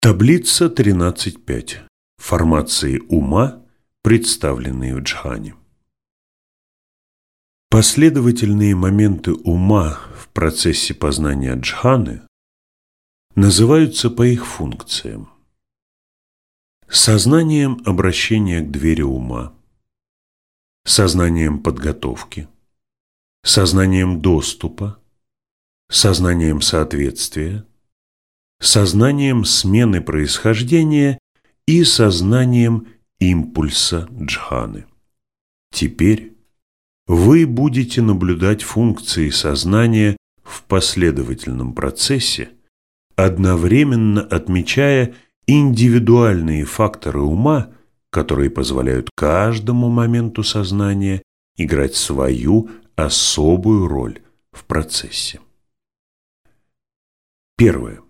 Таблица 13.5. Формации ума, представленные в джхане. Последовательные моменты ума в процессе познания джханы называются по их функциям. Сознанием обращения к двери ума, сознанием подготовки, сознанием доступа, сознанием соответствия, сознанием смены происхождения и сознанием импульса джханы. Теперь вы будете наблюдать функции сознания в последовательном процессе, одновременно отмечая индивидуальные факторы ума, которые позволяют каждому моменту сознания играть свою особую роль в процессе. Первое.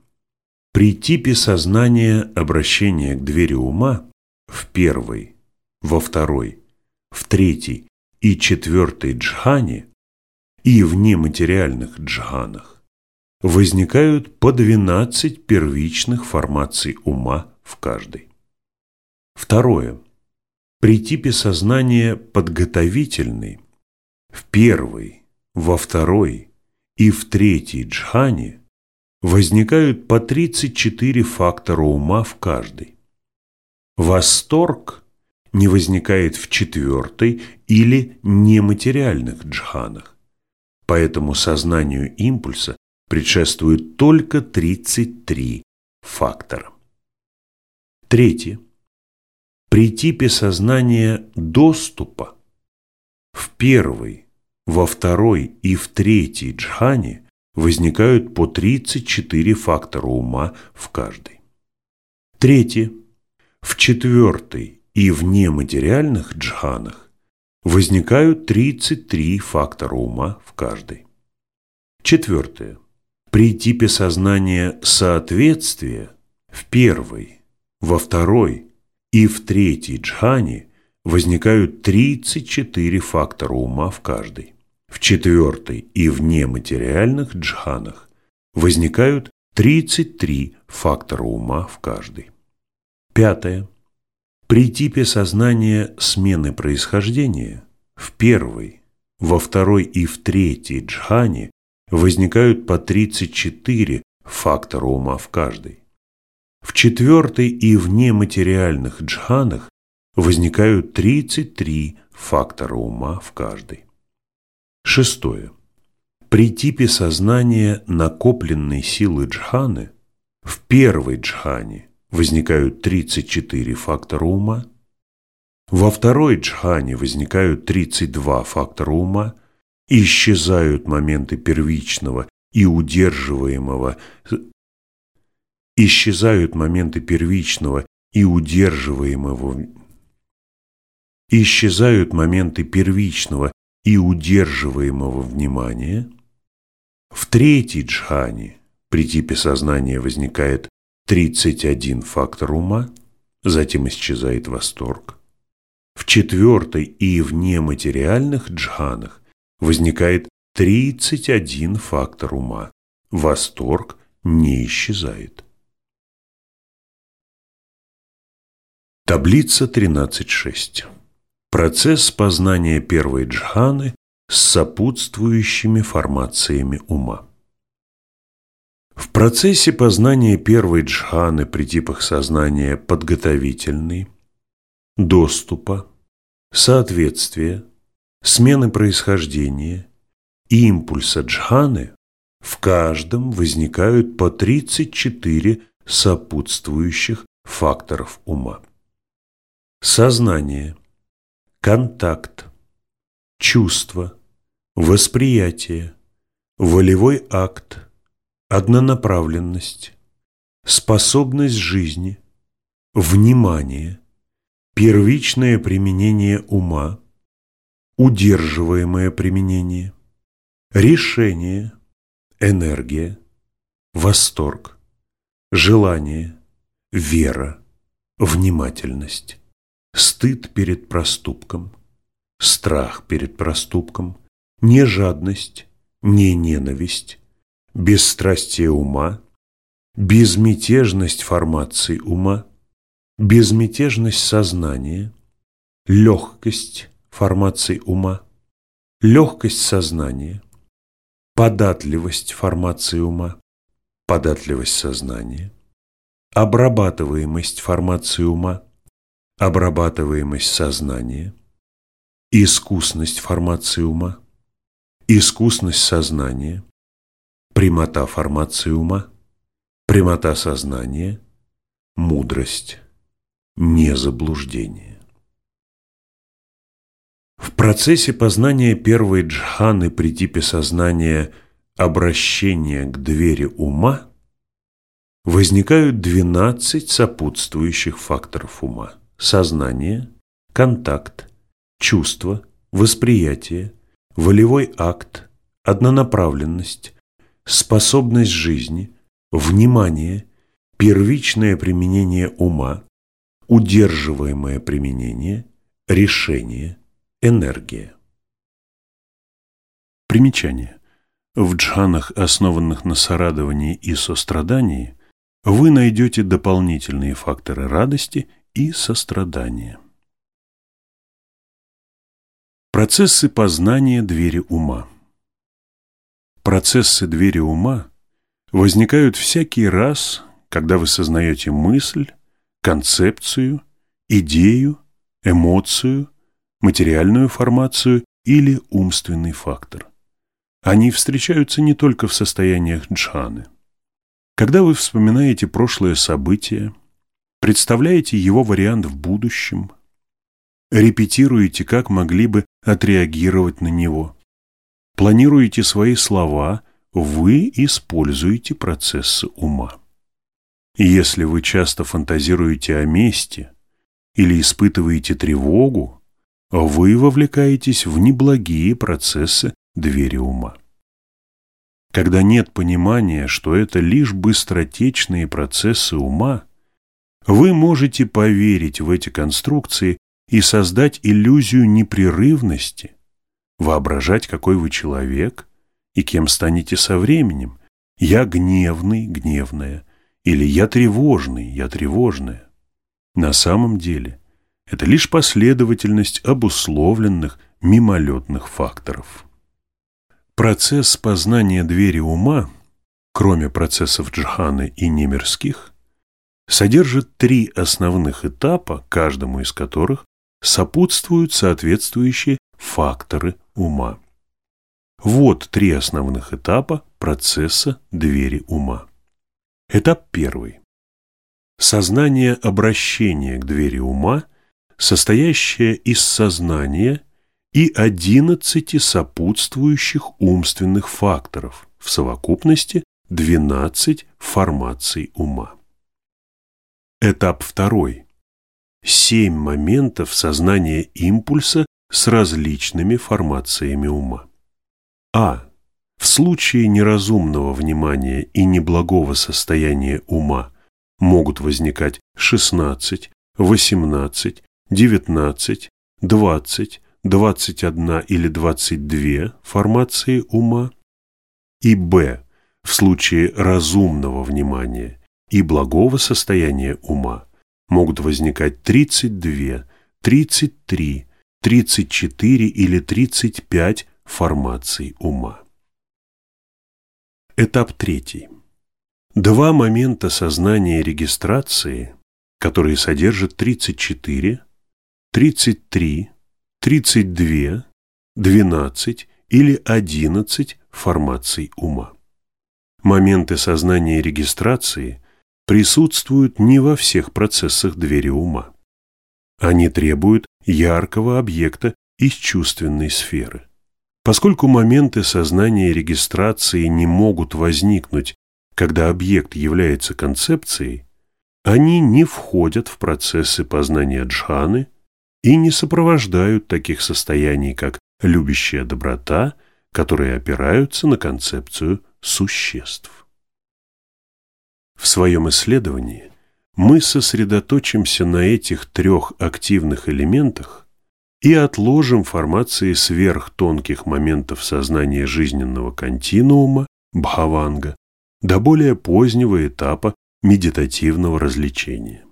При типе сознания обращения к двери ума в первой, во второй, в третьей и четвертой джхане и в нематериальных джханах возникают по 12 первичных формаций ума в каждой. Второе. При типе сознания подготовительный в первой, во второй и в третьей джхане возникают по 34 фактора ума в каждой. Восторг не возникает в четвертой или нематериальных джханах, поэтому сознанию импульса предшествует только 33 фактора. Третье. При типе сознания доступа в первой, во второй и в третьей джхане возникают по 34 фактора ума в каждой. Третье. В четвертой и в нематериальных джханах возникают 33 фактора ума в каждой. Четвертое. При типе сознания соответствия в первой, во второй и в третьей джхане возникают 34 фактора ума в каждой. В четвертой и в нематериальных джханах возникают 33 фактора ума в каждой. Пятое. При типе сознания смены происхождения в первой, во второй и в третьей джхане возникают по 34 фактора ума в каждой. В четвертой и в нематериальных джханах возникают 33 фактора ума в каждой. Шестое. При типе сознания накопленной силы джханы в первой джхане возникают 34 фактора ума, во второй джхане возникают 32 фактора ума, исчезают моменты первичного и удерживаемого исчезают моменты первичного и удерживаемого исчезают моменты первичного и удерживаемого внимания. В третьей джхане при типе сознания возникает 31 фактор ума, затем исчезает восторг. В четвертой и в нематериальных джханах возникает 31 фактор ума. Восторг не исчезает. Таблица 13.6 Процесс познания первой джханы с сопутствующими формациями ума. В процессе познания первой джханы при типах сознания подготовительный, доступа, соответствия, смены происхождения и импульса джханы в каждом возникают по 34 сопутствующих факторов ума. Сознание – контакт, чувство, восприятие, волевой акт, однонаправленность, способность жизни, внимание, первичное применение ума, удерживаемое применение, решение, энергия, восторг, желание, вера, внимательность стыд перед проступком, страх перед проступком, не жадность, не ненависть, бесстрастие ума, безмятежность формации ума, безмятежность сознания, легкость формации ума, легкость сознания, податливость формации ума, податливость сознания, обрабатываемость формации ума, обрабатываемость сознания, искусность формации ума, искусность сознания, прямота формации ума, прямота сознания, мудрость, незаблуждение. В процессе познания первой джханы при типе сознания обращения к двери ума возникают 12 сопутствующих факторов ума – сознание, контакт, чувство, восприятие, волевой акт, однонаправленность, способность жизни, внимание, первичное применение ума, удерживаемое применение, решение, энергия. Примечание. В джханах, основанных на сорадовании и сострадании, вы найдете дополнительные факторы радости и сострадания. Процессы познания двери ума. Процессы двери ума возникают всякий раз, когда вы сознаете мысль, концепцию, идею, эмоцию, материальную формацию или умственный фактор. Они встречаются не только в состояниях джханы. Когда вы вспоминаете прошлое событие, представляете его вариант в будущем, репетируете, как могли бы отреагировать на него, планируете свои слова, вы используете процессы ума. если вы часто фантазируете о месте или испытываете тревогу, вы вовлекаетесь в неблагие процессы двери ума. Когда нет понимания, что это лишь быстротечные процессы ума, вы можете поверить в эти конструкции и создать иллюзию непрерывности, воображать, какой вы человек и кем станете со временем. Я гневный, гневная, или я тревожный, я тревожная. На самом деле это лишь последовательность обусловленных мимолетных факторов. Процесс познания двери ума, кроме процессов джханы и немирских, содержит три основных этапа, каждому из которых сопутствуют соответствующие факторы ума. Вот три основных этапа процесса двери ума. Этап первый. Сознание обращения к двери ума, состоящее из сознания и одиннадцати сопутствующих умственных факторов, в совокупности 12 формаций ума. Этап второй. Семь моментов сознания импульса с различными формациями ума. А. В случае неразумного внимания и неблагого состояния ума могут возникать 16, 18, 19, 20, 21 или 22 формации ума. И Б. В случае разумного внимания и благого состояния ума могут возникать 32, 33, 34 или 35 формаций ума. Этап третий. Два момента сознания регистрации, которые содержат 34, 33, 32, 12 или 11 формаций ума. Моменты сознания регистрации присутствуют не во всех процессах двери ума. Они требуют яркого объекта из чувственной сферы. Поскольку моменты сознания регистрации не могут возникнуть, когда объект является концепцией, они не входят в процессы познания джханы и не сопровождают таких состояний, как любящая доброта, которые опираются на концепцию существ. В своем исследовании мы сосредоточимся на этих трех активных элементах и отложим формации сверхтонких моментов сознания жизненного континуума, бхаванга, до более позднего этапа медитативного развлечения.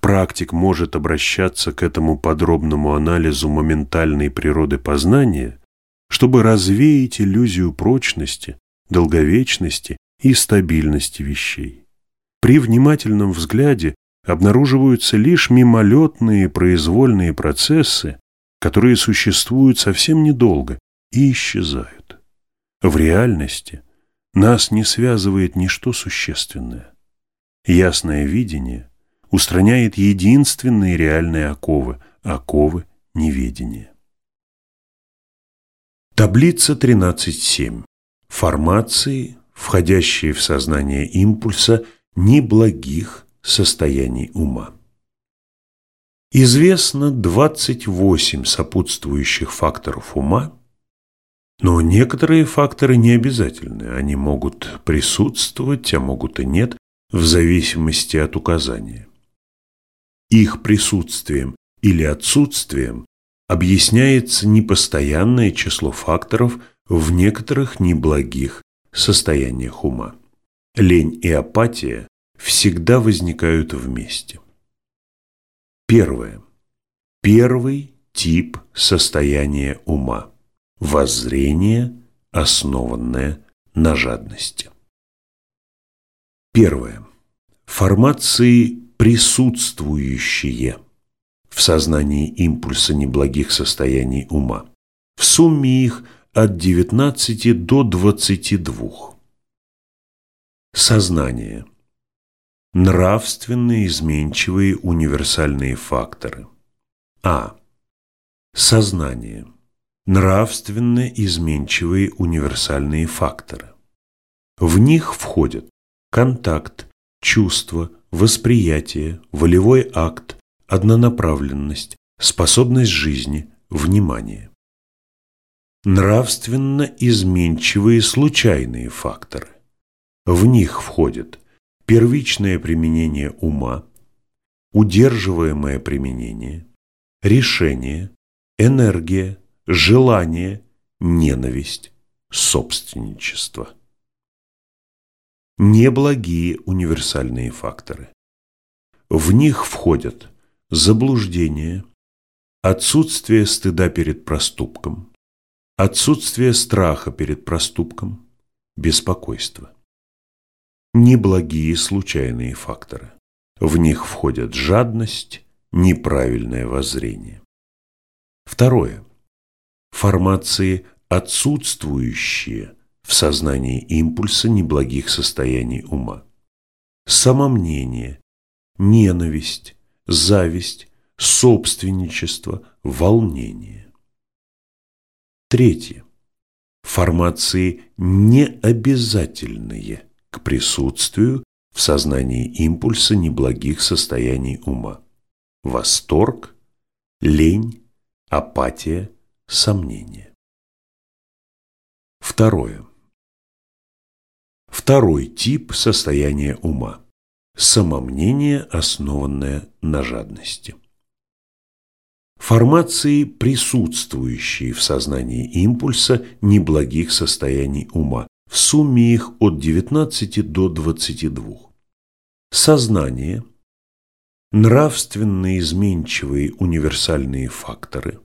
Практик может обращаться к этому подробному анализу моментальной природы познания, чтобы развеять иллюзию прочности, долговечности и стабильности вещей. При внимательном взгляде обнаруживаются лишь мимолетные произвольные процессы, которые существуют совсем недолго и исчезают. В реальности нас не связывает ничто существенное. Ясное видение устраняет единственные реальные оковы – оковы неведения. Таблица 13.7. Формации, входящие в сознание импульса неблагих состояний ума. Известно 28 сопутствующих факторов ума, но некоторые факторы не обязательны, они могут присутствовать, а могут и нет, в зависимости от указания. Их присутствием или отсутствием объясняется непостоянное число факторов в некоторых неблагих состояниях ума. Лень и апатия всегда возникают вместе. Первое. Первый тип состояния ума. Воззрение, основанное на жадности. Первое. Формации присутствующие в сознании импульса неблагих состояний ума. В сумме их от 19 до 22. Сознание. Нравственные изменчивые универсальные факторы. А. Сознание. Нравственно изменчивые универсальные факторы. В них входят контакт, чувство, восприятие, волевой акт, однонаправленность, способность жизни, внимание. Нравственно изменчивые случайные факторы. В них входят первичное применение ума, удерживаемое применение, решение, энергия, желание, ненависть, собственничество. Неблагие универсальные факторы. В них входят заблуждение, отсутствие стыда перед проступком, отсутствие страха перед проступком, беспокойство неблагие случайные факторы. В них входят жадность, неправильное воззрение. Второе. Формации, отсутствующие в сознании импульса неблагих состояний ума. Самомнение, ненависть, зависть, собственничество, волнение. Третье. Формации необязательные к присутствию в сознании импульса неблагих состояний ума. Восторг, лень, апатия, сомнение. Второе. Второй тип состояния ума. Самомнение, основанное на жадности. Формации, присутствующие в сознании импульса неблагих состояний ума, в сумме их от 19 до 22. Сознание, нравственно изменчивые универсальные факторы,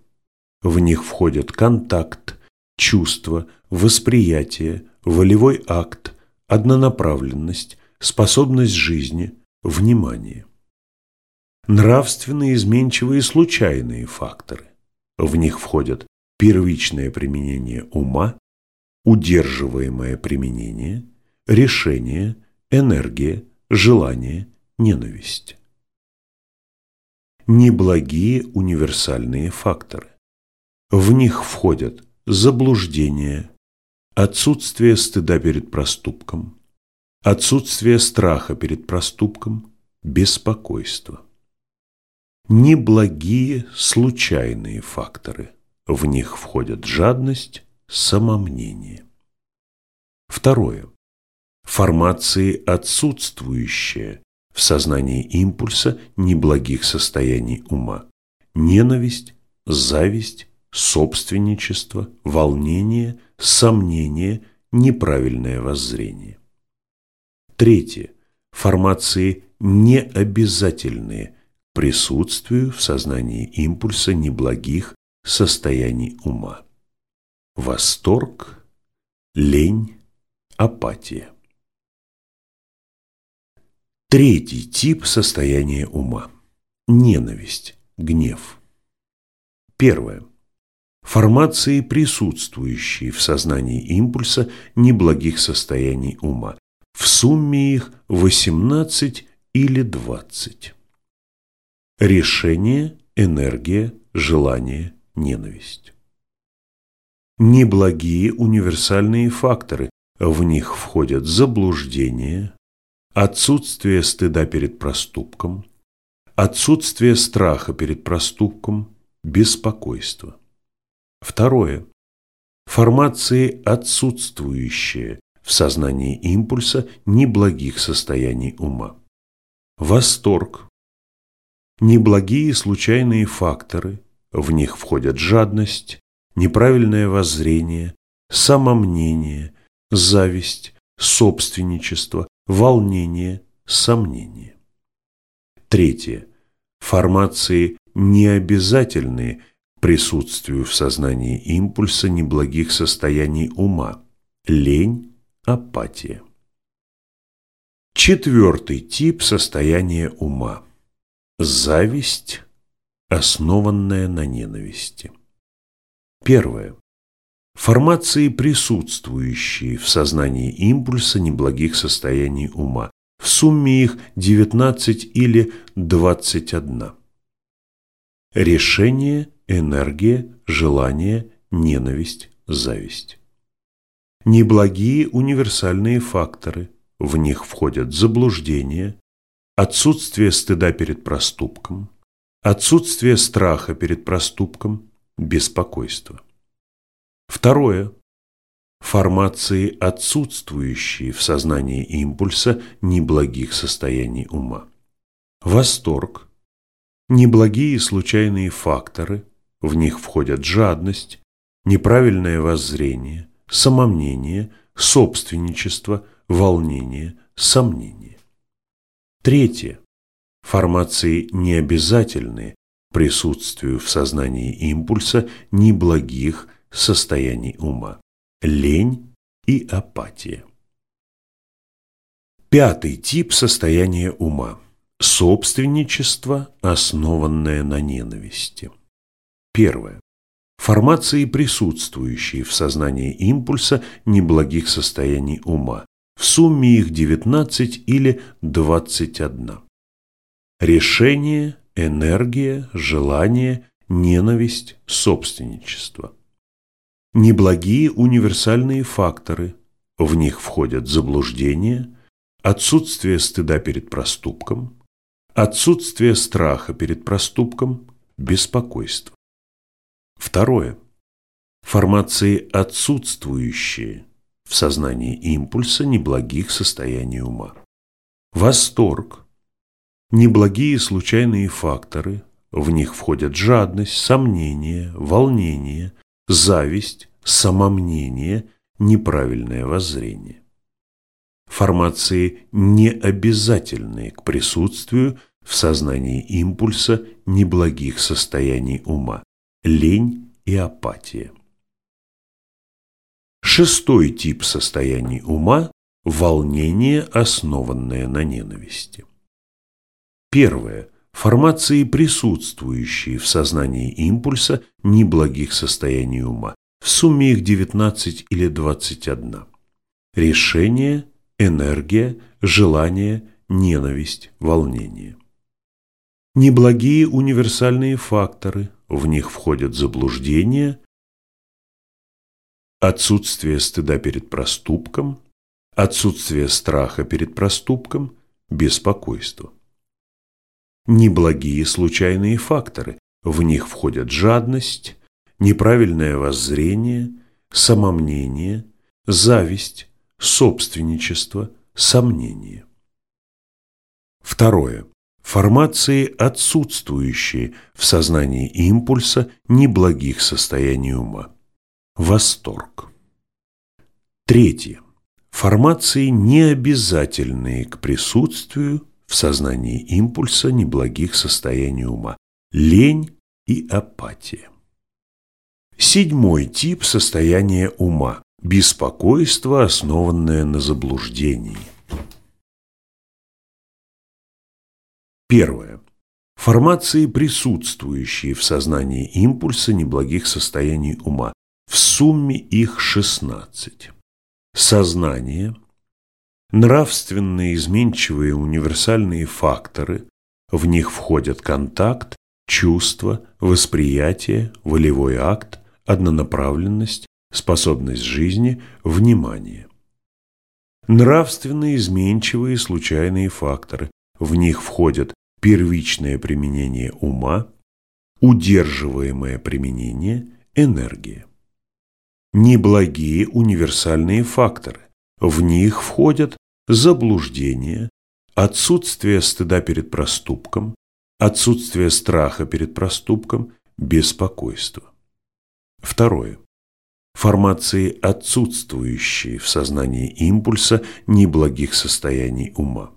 в них входят контакт, чувство, восприятие, волевой акт, однонаправленность, способность жизни, внимание. Нравственно изменчивые случайные факторы, в них входят первичное применение ума, удерживаемое применение, решение, энергия, желание, ненависть. Неблагие универсальные факторы. В них входят заблуждение, отсутствие стыда перед проступком, отсутствие страха перед проступком, беспокойство. Неблагие случайные факторы. В них входят жадность, самомнение. Второе. Формации отсутствующие в сознании импульса неблагих состояний ума. Ненависть, зависть, собственничество, волнение, сомнение, неправильное воззрение. Третье. Формации необязательные присутствию в сознании импульса неблагих состояний ума. Восторг, лень, апатия. Третий тип состояния ума – ненависть, гнев. Первое. Формации, присутствующие в сознании импульса неблагих состояний ума. В сумме их 18 или 20. Решение, энергия, желание, ненависть. Неблагие универсальные факторы, в них входят заблуждение, отсутствие стыда перед проступком, отсутствие страха перед проступком, беспокойство. Второе. Формации отсутствующие в сознании импульса неблагих состояний ума. Восторг. Неблагие случайные факторы, в них входят жадность, неправильное воззрение, самомнение, зависть, собственничество, волнение, сомнение. Третье. Формации необязательные к присутствию в сознании импульса неблагих состояний ума, лень, апатия. Четвертый тип состояния ума – зависть, основанная на ненависти. Первое. Формации, присутствующие в сознании импульса неблагих состояний ума. В сумме их 19 или 21. Решение, энергия, желание, ненависть, зависть. Неблагие универсальные факторы. В них входят заблуждение, отсутствие стыда перед проступком, отсутствие страха перед проступком, беспокойство. Второе. Формации, отсутствующие в сознании импульса неблагих состояний ума. Восторг. Неблагие случайные факторы, в них входят жадность, неправильное воззрение, самомнение, собственничество, волнение, сомнение. Третье. Формации необязательные присутствию в сознании импульса неблагих состояний ума, лень и апатия. Пятый тип состояния ума – собственничество, основанное на ненависти. Первое. Формации, присутствующие в сознании импульса неблагих состояний ума, в сумме их 19 или 21. Решение, энергия, желание, ненависть, собственничество неблагие универсальные факторы. В них входят заблуждение, отсутствие стыда перед проступком, отсутствие страха перед проступком, беспокойство. Второе. Формации отсутствующие в сознании импульса неблагих состояний ума. Восторг. Неблагие случайные факторы, в них входят жадность, сомнение, волнение, зависть, самомнение, неправильное воззрение. Формации необязательные к присутствию в сознании импульса неблагих состояний ума, лень и апатия. Шестой тип состояний ума – волнение, основанное на ненависти. Первое – формации, присутствующие в сознании импульса неблагих состояний ума. В сумме их 19 или 21. Решение, энергия, желание, ненависть, волнение. Неблагие универсальные факторы, в них входят заблуждение, отсутствие стыда перед проступком, отсутствие страха перед проступком, беспокойство неблагие случайные факторы. В них входят жадность, неправильное воззрение, самомнение, зависть, собственничество, сомнение. Второе. Формации, отсутствующие в сознании импульса неблагих состояний ума. Восторг. Третье. формации, не обязательные к присутствию в сознании импульса неблагих состояний ума – лень и апатия. Седьмой тип состояния ума – беспокойство, основанное на заблуждении. Первое. Формации, присутствующие в сознании импульса неблагих состояний ума. В сумме их 16. Сознание, нравственные изменчивые универсальные факторы, в них входят контакт, чувство, восприятие, волевой акт, однонаправленность, способность жизни, внимание. Нравственные изменчивые случайные факторы, в них входят первичное применение ума, удерживаемое применение, энергия. Неблагие универсальные факторы. В них входят заблуждение, отсутствие стыда перед проступком, отсутствие страха перед проступком, беспокойство. Второе. Формации, отсутствующие в сознании импульса неблагих состояний ума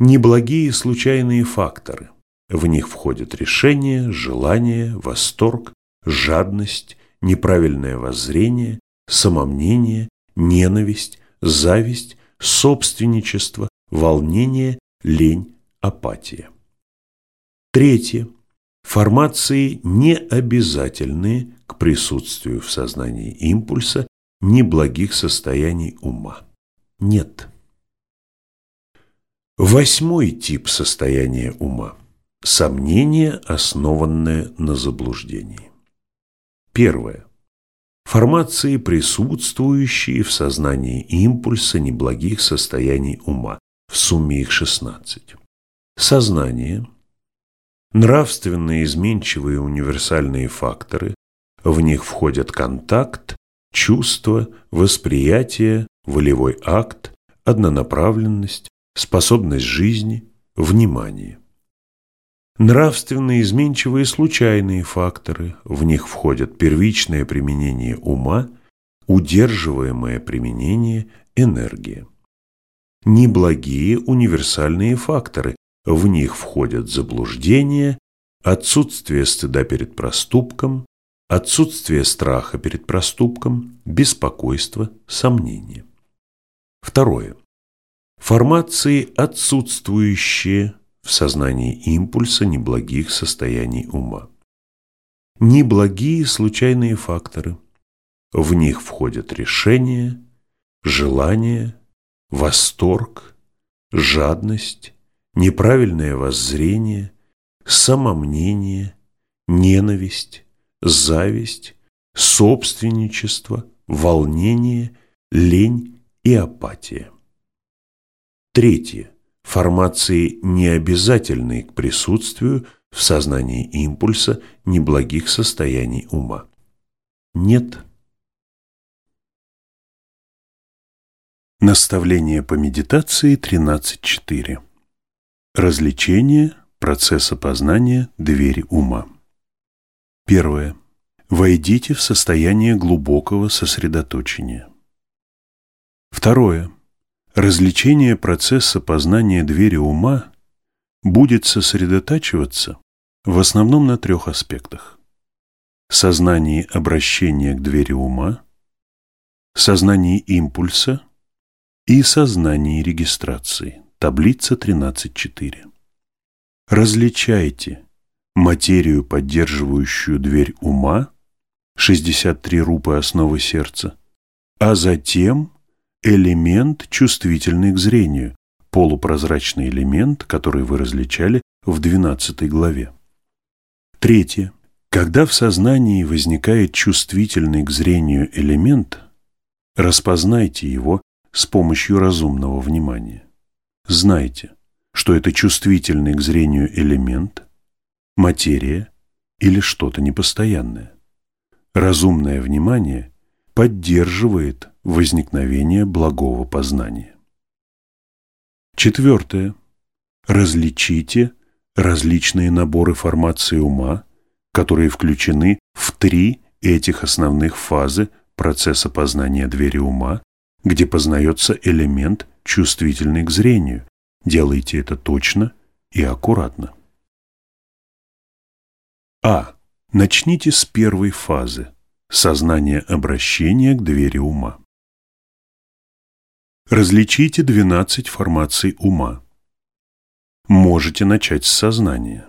неблагие случайные факторы. В них входят решение, желание, восторг, жадность, неправильное воззрение, самомнение, ненависть, зависть, собственничество, волнение, лень, апатия. Третье. Формации необязательные к присутствию в сознании импульса неблагих состояний ума. Нет. Восьмой тип состояния ума – сомнение, основанное на заблуждении. Первое. Формации, присутствующие в сознании импульса неблагих состояний ума, в сумме их 16. Сознание, нравственные изменчивые универсальные факторы, в них входят контакт, чувство, восприятие, волевой акт, однонаправленность, способность жизни, внимание. Нравственные, изменчивые, случайные факторы, в них входят первичное применение ума, удерживаемое применение энергия. Неблагие универсальные факторы, в них входят заблуждение, отсутствие стыда перед проступком, отсутствие страха перед проступком, беспокойство, сомнение. Второе. Формации, отсутствующие в сознании импульса неблагих состояний ума. Неблагие случайные факторы. В них входят решение, желание, восторг, жадность, неправильное воззрение, самомнение, ненависть, зависть, собственничество, волнение, лень и апатия. Третье. Формации, необязательные к присутствию в сознании импульса неблагих состояний ума. Нет. Наставление по медитации 13.4. Развлечение процесса познания двери ума. Первое. Войдите в состояние глубокого сосредоточения. Второе. Развлечение процесса познания двери ума будет сосредотачиваться в основном на трех аспектах. Сознании обращения к двери ума, сознании импульса и сознании регистрации. Таблица 13.4. Различайте материю, поддерживающую дверь ума, 63 рупы основы сердца, а затем элемент, чувствительный к зрению, полупрозрачный элемент, который вы различали в 12 главе. Третье. Когда в сознании возникает чувствительный к зрению элемент, распознайте его с помощью разумного внимания. Знайте, что это чувствительный к зрению элемент, материя или что-то непостоянное. Разумное внимание поддерживает возникновение благого познания. Четвертое. Различите различные наборы формации ума, которые включены в три этих основных фазы процесса познания двери ума, где познается элемент, чувствительный к зрению. Делайте это точно и аккуратно. А. Начните с первой фазы – сознание обращения к двери ума. Различите 12 формаций ума. Можете начать с сознания.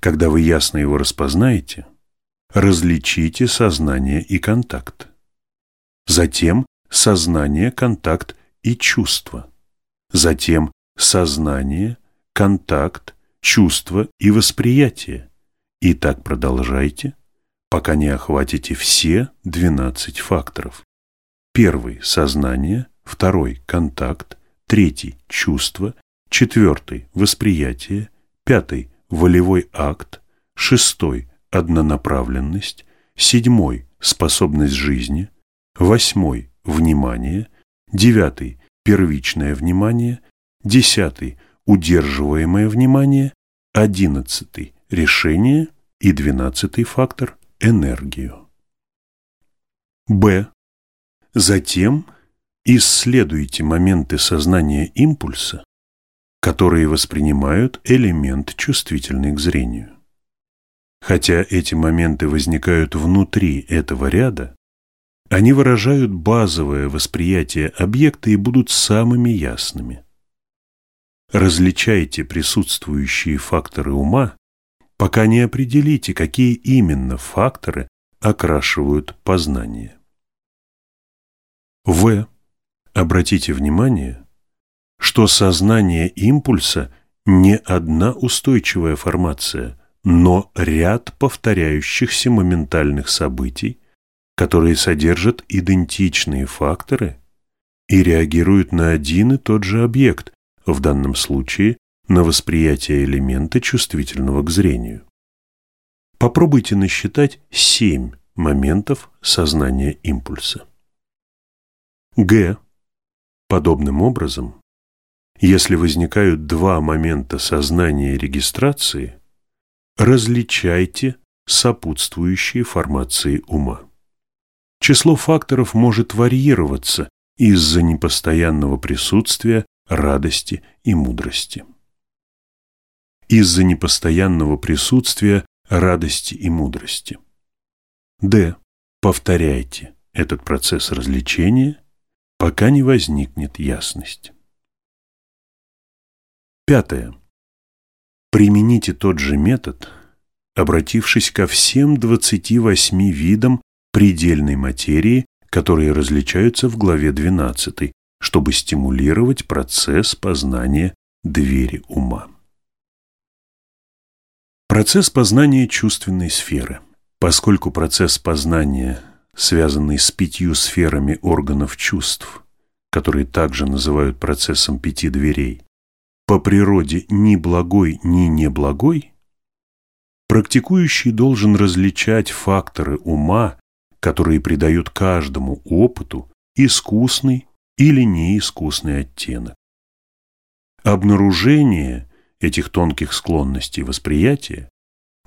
Когда вы ясно его распознаете, различите сознание и контакт. Затем сознание, контакт и чувство. Затем сознание, контакт, чувство и восприятие. И так продолжайте, пока не охватите все 12 факторов. Первый – сознание, второй – контакт, третий – чувство, четвертый – восприятие, пятый – волевой акт, шестой – однонаправленность, седьмой – способность жизни, восьмой – внимание, девятый – первичное внимание, десятый – удерживаемое внимание, одиннадцатый – решение. И двенадцатый фактор – энергию. Б. Затем исследуйте моменты сознания импульса, которые воспринимают элемент, чувствительный к зрению. Хотя эти моменты возникают внутри этого ряда, они выражают базовое восприятие объекта и будут самыми ясными. Различайте присутствующие факторы ума, пока не определите, какие именно факторы окрашивают познание. В. Обратите внимание, что сознание импульса не одна устойчивая формация, но ряд повторяющихся моментальных событий, которые содержат идентичные факторы и реагируют на один и тот же объект, в данном случае на восприятие элемента, чувствительного к зрению. Попробуйте насчитать семь моментов сознания импульса. Г. Подобным образом, если возникают два момента сознания и регистрации, различайте сопутствующие формации ума. Число факторов может варьироваться из-за непостоянного присутствия радости и мудрости. Из-за непостоянного присутствия радости и мудрости. Д. Повторяйте этот процесс развлечения, пока не возникнет ясность. Пятое. Примените тот же метод, обратившись ко всем 28 видам предельной материи, которые различаются в главе 12, чтобы стимулировать процесс познания двери ума. Процесс познания чувственной сферы. Поскольку процесс познания, связанный с пятью сферами органов чувств, которые также называют процессом пяти дверей, по природе ни благой, ни неблагой, практикующий должен различать факторы ума которые придают каждому опыту искусный или неискусный оттенок. Обнаружение этих тонких склонностей восприятия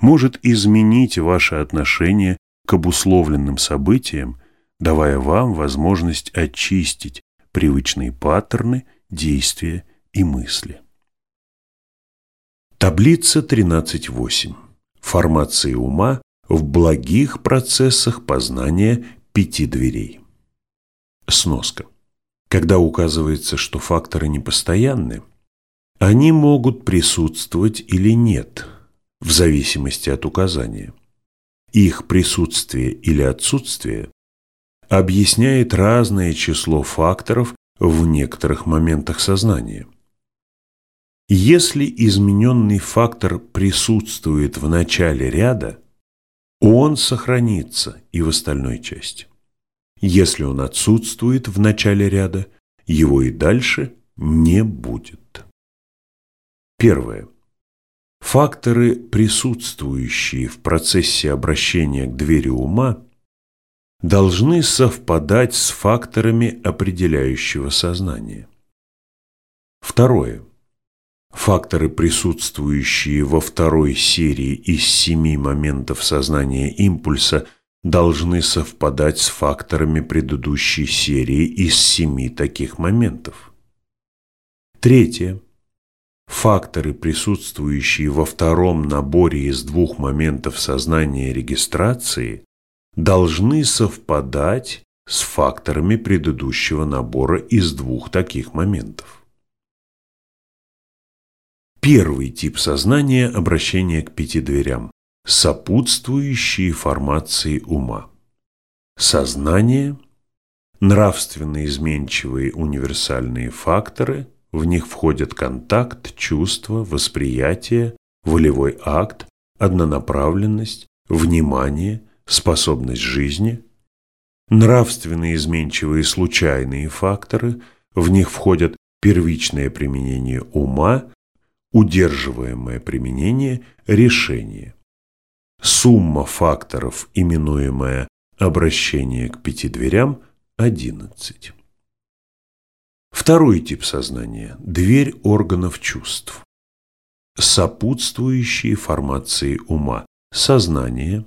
может изменить ваше отношение к обусловленным событиям, давая вам возможность очистить привычные паттерны, действия и мысли. Таблица 13.8. Формация ума в благих процессах познания пяти дверей. Сноска. Когда указывается, что факторы непостоянны, они могут присутствовать или нет, в зависимости от указания. Их присутствие или отсутствие объясняет разное число факторов в некоторых моментах сознания. Если измененный фактор присутствует в начале ряда – он сохранится и в остальной части. Если он отсутствует в начале ряда, его и дальше не будет. Первое. Факторы, присутствующие в процессе обращения к двери ума, должны совпадать с факторами определяющего сознания. Второе. Факторы, присутствующие во второй серии из семи моментов сознания импульса, должны совпадать с факторами предыдущей серии из семи таких моментов. Третье. Факторы, присутствующие во втором наборе из двух моментов сознания регистрации, должны совпадать с факторами предыдущего набора из двух таких моментов. Первый тип сознания – обращение к пяти дверям, сопутствующие формации ума. Сознание, нравственно изменчивые универсальные факторы, в них входят контакт, чувство, восприятие, волевой акт, однонаправленность, внимание, способность жизни, нравственно изменчивые случайные факторы, в них входят первичное применение ума, удерживаемое применение решения. Сумма факторов, именуемая обращение к пяти дверям, 11. Второй тип сознания – дверь органов чувств. Сопутствующие формации ума – сознание,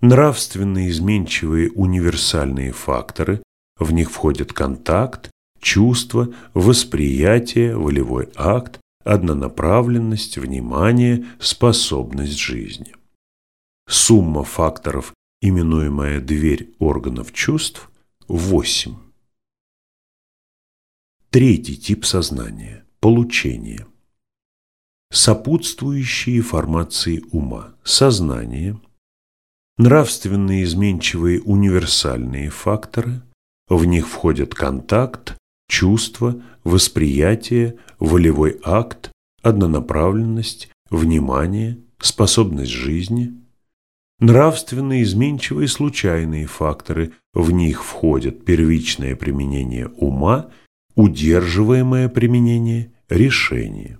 нравственно изменчивые универсальные факторы, в них входят контакт, чувство, восприятие, волевой акт, однонаправленность, внимание, способность жизни. Сумма факторов, именуемая дверь органов чувств, 8. Третий тип сознания – получение. Сопутствующие формации ума – сознание, нравственные изменчивые универсальные факторы, в них входят контакт, чувство, восприятие, волевой акт, однонаправленность, внимание, способность жизни. Нравственные, изменчивые, случайные факторы, в них входят первичное применение ума, удерживаемое применение решение.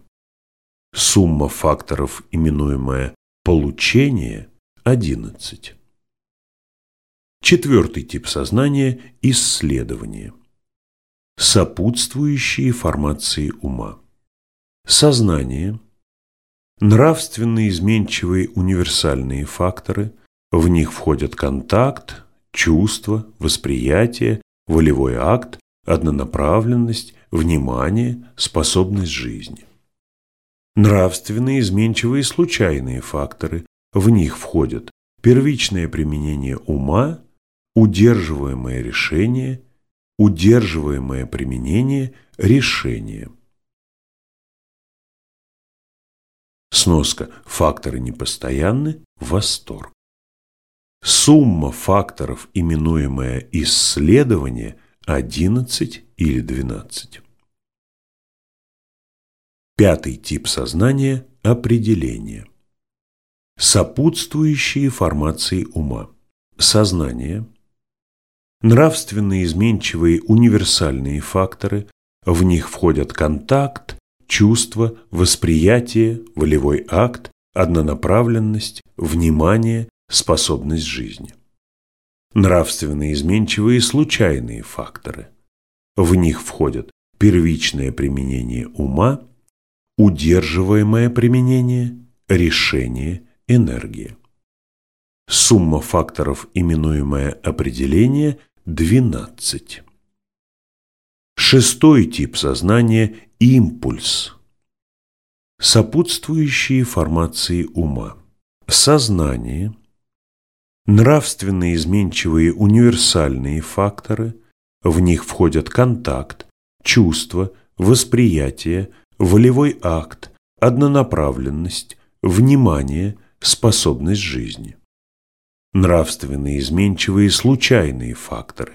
Сумма факторов, именуемая получение, 11. Четвертый тип сознания – исследование сопутствующие формации ума. Сознание, нравственные изменчивые универсальные факторы, в них входят контакт, чувство, восприятие, волевой акт, однонаправленность, внимание, способность жизни. Нравственные изменчивые случайные факторы, в них входят первичное применение ума, удерживаемое решение – удерживаемое применение решения. Сноска. Факторы непостоянны. Восторг. Сумма факторов, именуемая исследование, 11 или 12. Пятый тип сознания – определение. Сопутствующие формации ума. Сознание – нравственные изменчивые универсальные факторы, в них входят контакт, чувство, восприятие, волевой акт, однонаправленность, внимание, способность жизни. Нравственные изменчивые случайные факторы. В них входят первичное применение ума, удерживаемое применение, решение, энергия. Сумма факторов, именуемая определение, 12. Шестой тип сознания – импульс. Сопутствующие формации ума. Сознание, нравственные изменчивые универсальные факторы, в них входят контакт, чувство, восприятие, волевой акт, однонаправленность, внимание, способность жизни нравственные изменчивые случайные факторы.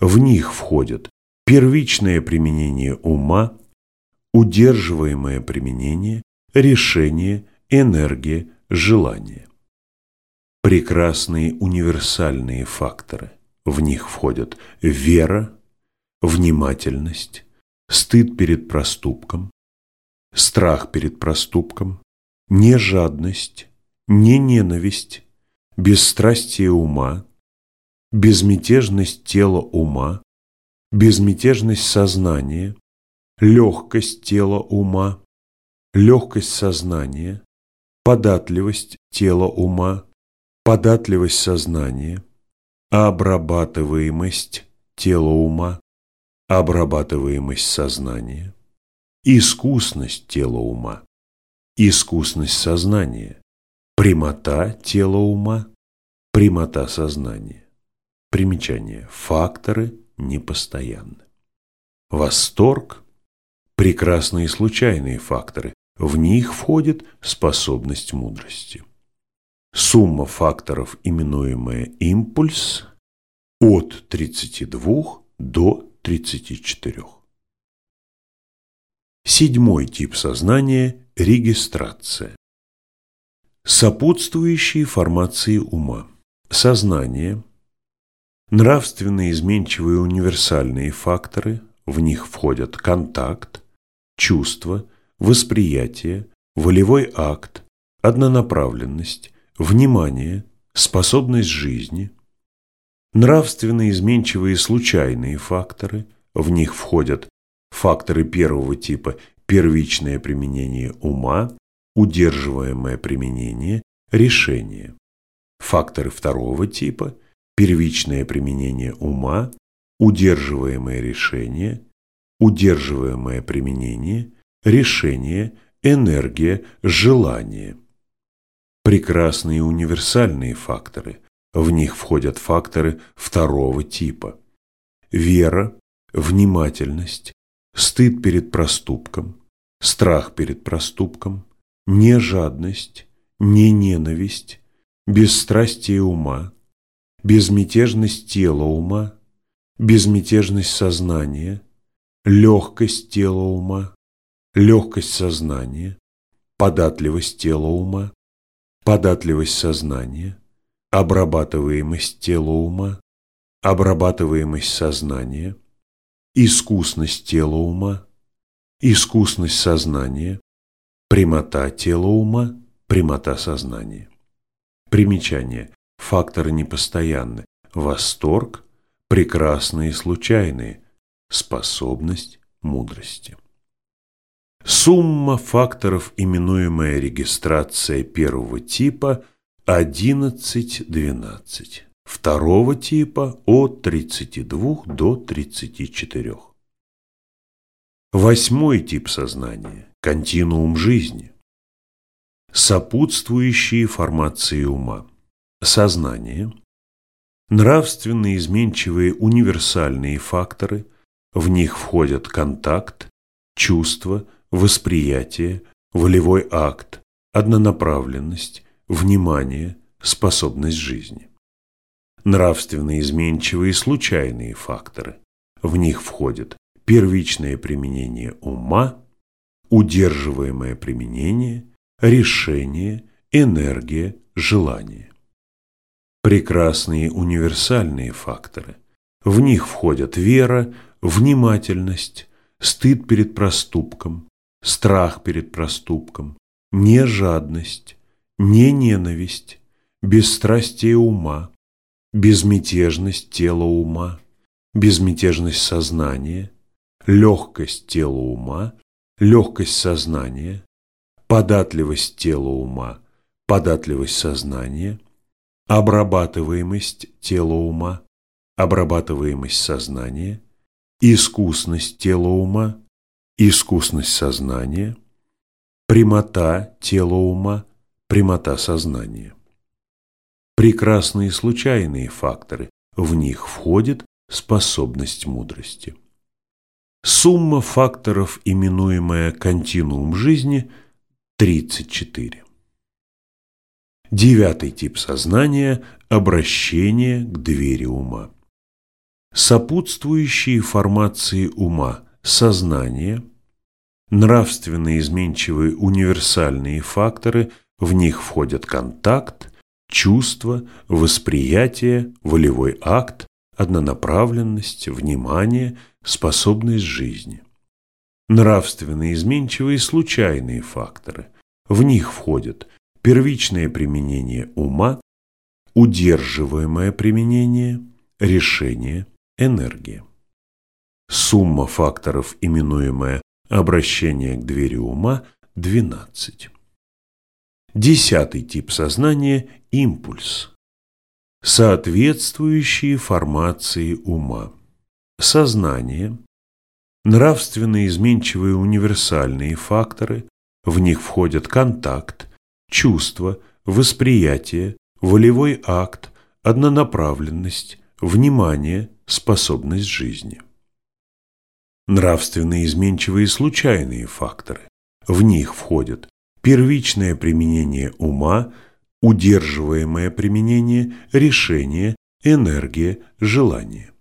В них входят первичное применение ума, удерживаемое применение, решение, энергия, желание. Прекрасные универсальные факторы. В них входят вера, внимательность, стыд перед проступком, страх перед проступком, нежадность, не ненависть, бесстрастие ума, безмятежность тела ума, безмятежность сознания, легкость тела ума, легкость сознания, податливость тела ума, податливость сознания, обрабатываемость тела ума, обрабатываемость сознания, искусность тела ума, искусность сознания, прямота тела ума, прямота сознания. Примечание. Факторы непостоянны. Восторг – прекрасные случайные факторы. В них входит способность мудрости. Сумма факторов, именуемая импульс, от 32 до 34. Седьмой тип сознания – регистрация. Сопутствующие формации ума. Сознание, нравственные изменчивые универсальные факторы, в них входят контакт, чувство, восприятие, волевой акт, однонаправленность, внимание, способность жизни, нравственные изменчивые случайные факторы, в них входят факторы первого типа первичное применение ума, удерживаемое применение, решение, факторы второго типа первичное применение ума, удерживаемое решение, удерживаемое применение, решение, энергия, желание – прекрасные универсальные факторы. В них входят факторы второго типа. Вера, внимательность, стыд перед проступком, страх перед проступком, нежадность, не ненависть, бесстрастие ума, безмятежность тела ума, безмятежность сознания, легкость тела ума, легкость сознания, податливость тела ума, податливость сознания, обрабатываемость тела ума, обрабатываемость сознания, искусность тела ума, искусность сознания, прямота тела ума, прямота сознания. Примечание. Факторы непостоянны. Восторг, прекрасные и случайные, способность мудрости. Сумма факторов, именуемая регистрация первого типа, 11-12, второго типа от 32 до 34. Восьмой тип сознания – континуум жизни. Сопутствующие формации ума. Сознание. Нравственные изменчивые универсальные факторы, в них входят контакт, чувство – восприятие, волевой акт, однонаправленность, внимание, способность жизни. Нравственные изменчивые случайные факторы. В них входят первичное применение ума, удерживаемое применение, решение, энергия, желание. Прекрасные универсальные факторы. В них входят вера, внимательность, стыд перед проступком, страх перед проступком, не жадность, не ненависть, бесстрастие ума, безмятежность тела ума, безмятежность сознания, легкость тела ума, легкость сознания, податливость тела ума, податливость сознания, обрабатываемость тела ума, обрабатываемость сознания, искусность тела ума, искусность сознания, прямота тела ума, прямота сознания. Прекрасные случайные факторы, в них входит способность мудрости. Сумма факторов, именуемая континуум жизни, 34. Девятый тип сознания – обращение к двери ума. Сопутствующие формации ума – сознание, нравственные изменчивые универсальные факторы, в них входят контакт, чувство, восприятие, волевой акт, однонаправленность, внимание, способность жизни. Нравственные изменчивые случайные факторы. В них входят первичное применение ума, удерживаемое применение, решение, энергия. Сумма факторов, именуемая обращение к двери ума, 12. Десятый тип сознания – импульс. соответствующие формации ума. Сознание, нравственные изменчивые универсальные факторы, в них входят контакт, чувство, восприятие, волевой акт, однонаправленность, внимание, способность жизни. Нравственные изменчивые случайные факторы. В них входят первичное применение ума, удерживаемое применение, решение, энергия, желание.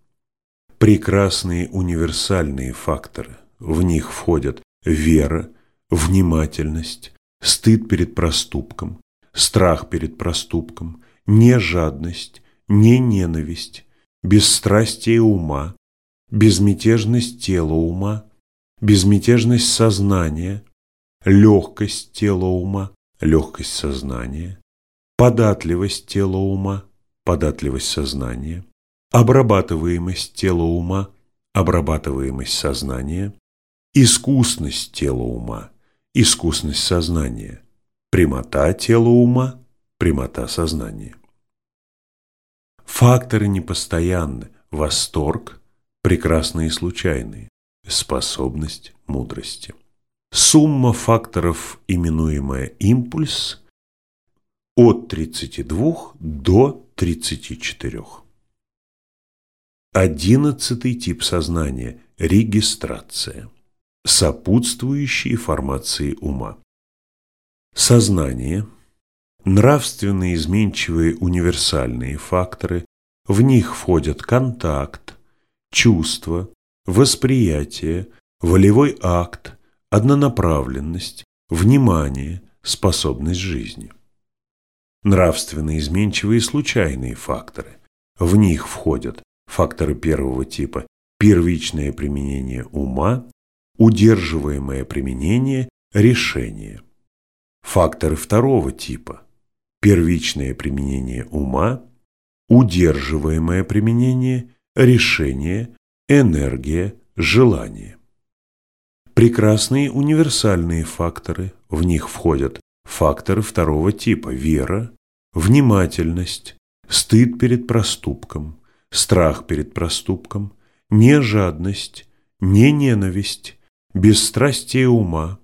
Прекрасные универсальные факторы. В них входят вера, внимательность, стыд перед проступком, страх перед проступком, не жадность, не ненависть, бесстрастие ума, безмятежность тела ума, безмятежность сознания, легкость тела ума, легкость сознания, податливость тела ума, податливость сознания, обрабатываемость тела ума, обрабатываемость сознания, искусность тела ума, искусность сознания, прямота тела ума, прямота сознания. Факторы непостоянны, восторг, прекрасные и случайные, способность мудрости. Сумма факторов, именуемая импульс, от 32 до 34. Одиннадцатый тип сознания – регистрация, сопутствующие формации ума. Сознание – нравственные изменчивые универсальные факторы, в них входят контакт, чувство, восприятие, волевой акт, однонаправленность, внимание, способность жизни. Нравственные изменчивые случайные факторы. В них входят факторы первого типа первичное применение ума, удерживаемое применение, решение. Факторы второго типа первичное применение ума, удерживаемое применение, решение, энергия, желание. Прекрасные универсальные факторы, в них входят факторы второго типа – вера, внимательность, стыд перед проступком, страх перед проступком, нежадность, не ненависть, бесстрастие ума,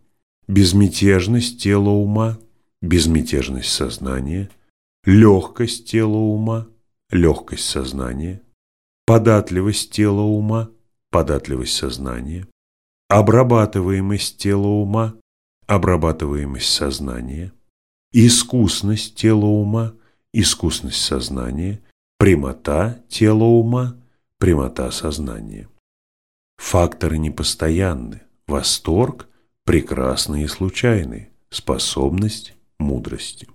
безмятежность тела ума, безмятежность сознания, легкость тела ума, легкость сознания, податливость тела ума, податливость сознания, обрабатываемость тела ума, обрабатываемость сознания, искусность тела ума, искусность сознания, прямота тела ума, прямота сознания. Факторы непостоянны, восторг прекрасный и случайный, способность мудрости.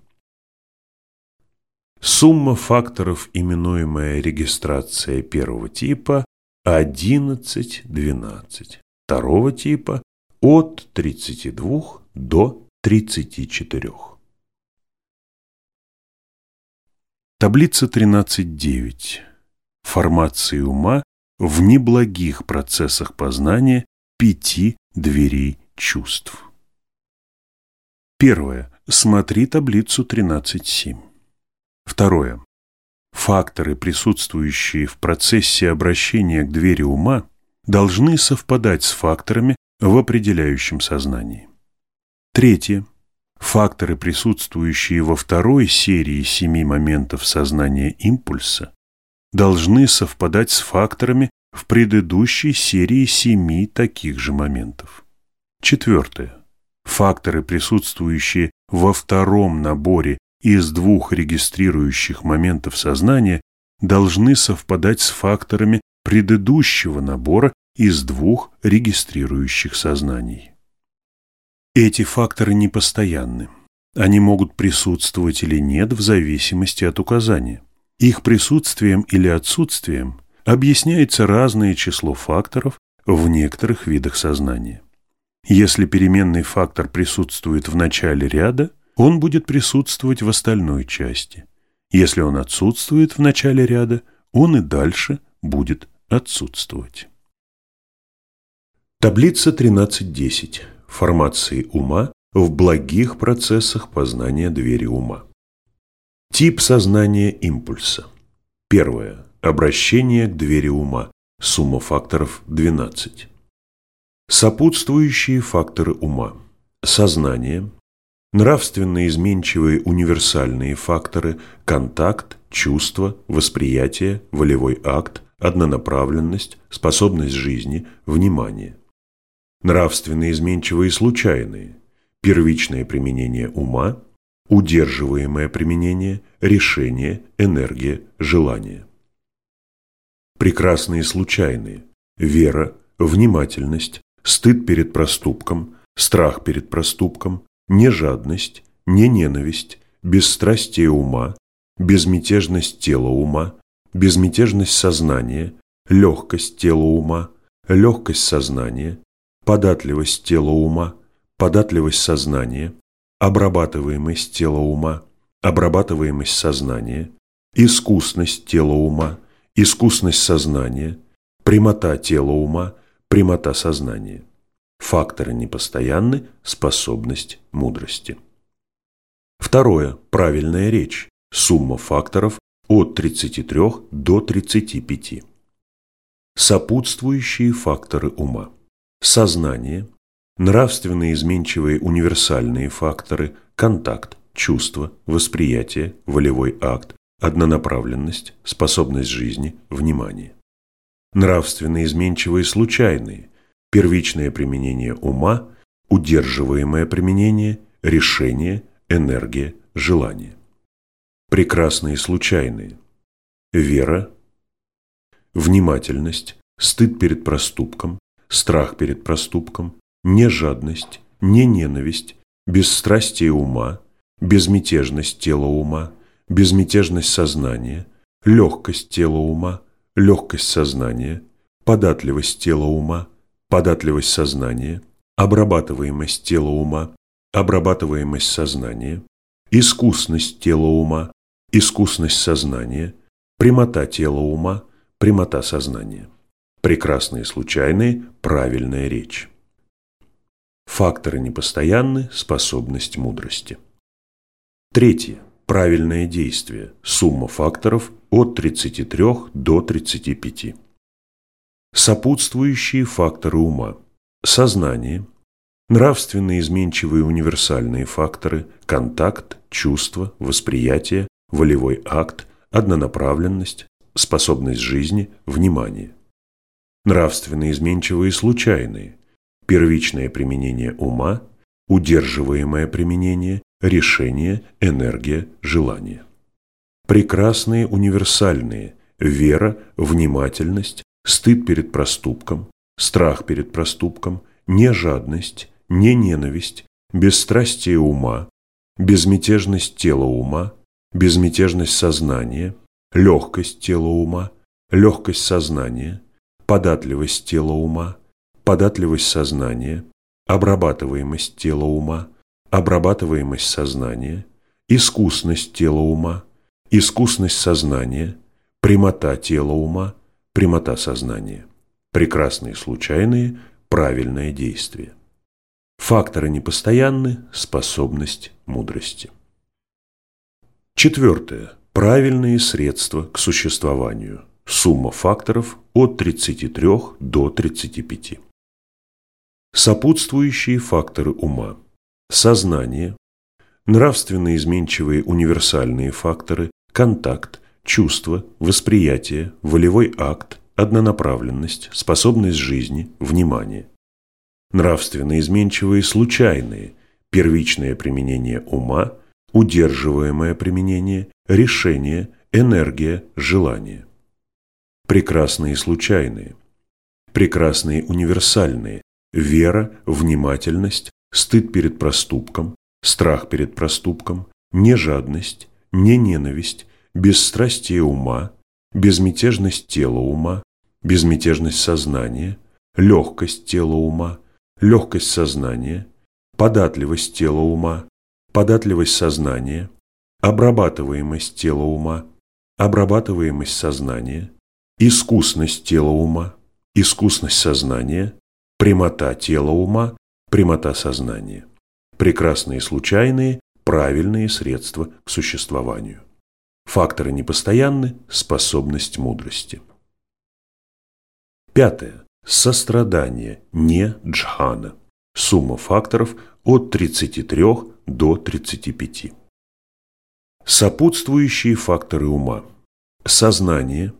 Сумма факторов, именуемая регистрация первого типа, 11-12, второго типа от 32 до 34. Таблица 13.9. Формации ума в неблагих процессах познания пяти дверей чувств. Первое. Смотри таблицу 13.7. Второе. Факторы, присутствующие в процессе обращения к двери ума, должны совпадать с факторами в определяющем сознании. Третье. Факторы, присутствующие во второй серии семи моментов сознания импульса, должны совпадать с факторами в предыдущей серии семи таких же моментов. Четвертое. Факторы, присутствующие во втором наборе из двух регистрирующих моментов сознания, должны совпадать с факторами предыдущего набора из двух регистрирующих сознаний. Эти факторы непостоянны. Они могут присутствовать или нет в зависимости от указания. Их присутствием или отсутствием объясняется разное число факторов в некоторых видах сознания. Если переменный фактор присутствует в начале ряда, он будет присутствовать в остальной части. Если он отсутствует в начале ряда, он и дальше будет отсутствовать. Таблица 13.10. Формации ума в благих процессах познания двери ума. Тип сознания импульса. Первое. Обращение к двери ума. Сумма факторов 12. Сопутствующие факторы ума. Сознание. Нравственно изменчивые универсальные факторы – контакт, чувство, восприятие, волевой акт, однонаправленность, способность жизни, внимание. Нравственно изменчивые случайные – первичное применение ума, удерживаемое применение, решение, энергия, желание. Прекрасные случайные – вера, внимательность, стыд перед проступком, страх перед проступком, не жадность, не ненависть, бесстрастие ума, безмятежность тела ума, безмятежность сознания, легкость тела ума, легкость сознания, податливость тела ума, податливость сознания, обрабатываемость тела ума, обрабатываемость сознания, искусность тела ума, искусность сознания, прямота тела ума, прямота сознания. Факторы непостоянны, способность мудрости. Второе. Правильная речь. Сумма факторов от 33 до 35. Сопутствующие факторы ума. Сознание, нравственные изменчивые универсальные факторы, контакт, чувство, восприятие, волевой акт, однонаправленность, способность жизни, внимание. Нравственные изменчивые случайные, первичное применение ума, удерживаемое применение, решение, энергия, желание. Прекрасные случайные. Вера, внимательность, стыд перед проступком, страх перед проступком, не жадность, не ненависть, бесстрастие ума, безмятежность тела ума, безмятежность сознания, легкость тела ума, легкость сознания, податливость тела ума, податливость сознания, обрабатываемость тела ума, обрабатываемость сознания, искусность тела ума, искусность сознания, прямота тела ума, прямота сознания. Прекрасные случайные, правильная речь. Факторы непостоянны, способность мудрости. Третье. Правильное действие. Сумма факторов от 33 до 35. Сопутствующие факторы ума. Сознание. Нравственные изменчивые универсальные факторы. Контакт, чувство, восприятие, волевой акт, однонаправленность, способность жизни, внимание. Нравственные изменчивые случайные. Первичное применение ума, удерживаемое применение, решение, энергия, желание. Прекрасные универсальные – вера, внимательность, стыд перед проступком, страх перед проступком, не жадность, не ненависть, бесстрастие ума, безмятежность тела ума, безмятежность сознания, легкость тела ума, легкость сознания, податливость тела ума, податливость сознания, обрабатываемость тела ума, обрабатываемость сознания, искусность тела ума, искусность сознания, прямота тела ума, прямота сознания, прекрасные случайные, правильное действие. Факторы непостоянны, способность мудрости. Четвертое. Правильные средства к существованию. Сумма факторов от 33 до 35. Сопутствующие факторы ума. Сознание, нравственно изменчивые универсальные факторы, контакт, чувство, восприятие, волевой акт, однонаправленность, способность жизни, внимание. Нравственно изменчивые случайные, первичное применение ума, удерживаемое применение, решение, энергия, желание. Прекрасные случайные, прекрасные универсальные, вера, внимательность, стыд перед проступком, страх перед проступком, не жадность, не ненависть, бесстрастие ума, безмятежность тела ума, безмятежность сознания, легкость тела ума, легкость сознания, податливость тела ума, податливость сознания, обрабатываемость тела ума, обрабатываемость сознания, искусность тела ума, искусность сознания, прямота тела ума, прямота сознания. Прекрасные случайные, правильные средства к существованию. Факторы непостоянны, способность мудрости. Пятое. Сострадание, не джхана. Сумма факторов от 33 до 35. Сопутствующие факторы ума. Сознание,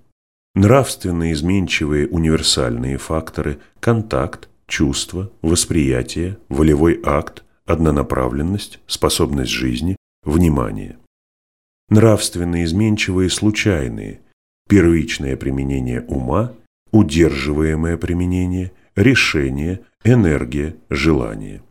нравственно изменчивые универсальные факторы, контакт, чувство, восприятие, волевой акт, однонаправленность, способность жизни, внимание. Нравственно изменчивые случайные, первичное применение ума, удерживаемое применение, решение, энергия, желание.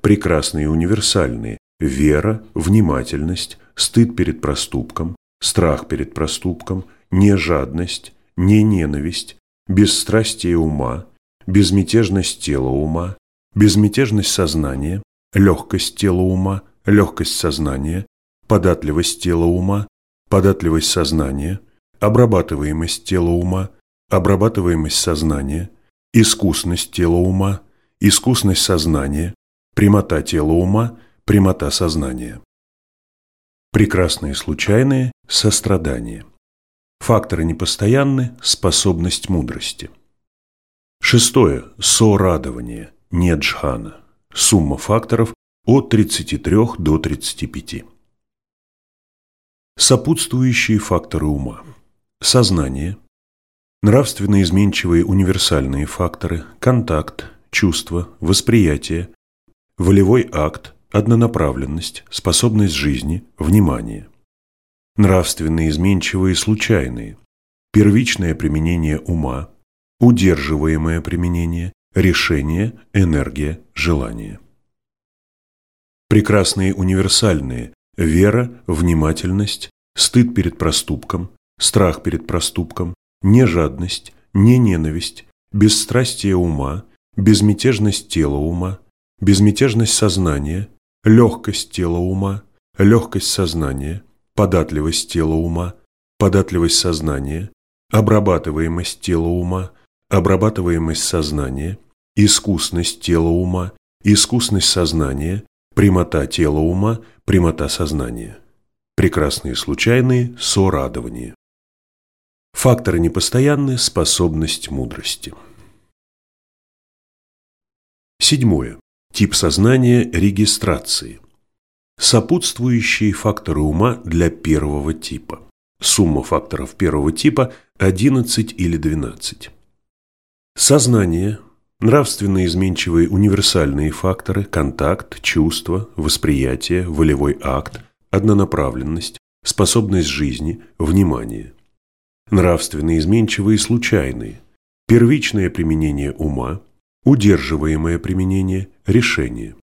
Прекрасные универсальные – вера, внимательность, стыд перед проступком, страх перед проступком, не жадность, не ненависть, бесстрастие ума, безмятежность тела ума, безмятежность сознания, легкость тела ума, легкость сознания, податливость тела ума, податливость сознания, обрабатываемость тела ума, обрабатываемость сознания, искусность тела ума, искусность сознания, прямота тела ума, прямота сознания. Прекрасные случайные – сострадание. Факторы непостоянны – способность мудрости. Шестое – сорадование, не джхана. Сумма факторов от 33 до 35. Сопутствующие факторы ума. Сознание, нравственно изменчивые универсальные факторы, контакт, чувство, восприятие, волевой акт, однонаправленность, способность жизни, внимание. Нравственно изменчивые случайные, первичное применение ума, удерживаемое применение, решение, энергия, желание. Прекрасные универсальные – вера, внимательность, стыд перед проступком, страх перед проступком, не жадность, не ненависть, бесстрастие ума, безмятежность тела ума, безмятежность сознания, легкость тела ума, легкость сознания, податливость тела ума, податливость сознания, обрабатываемость тела ума, обрабатываемость сознания, искусность тела ума, искусность сознания, прямота тела ума, прямота сознания. Прекрасные случайные сорадования. Факторы непостоянны, способность мудрости. Седьмое. Тип сознания регистрации. Сопутствующие факторы ума для первого типа. Сумма факторов первого типа 11 или 12. Сознание, нравственно изменчивые универсальные факторы, контакт, чувство, восприятие, волевой акт, однонаправленность, способность жизни, внимание – нравственно изменчивые случайные, первичное применение ума, удерживаемое применение, решение.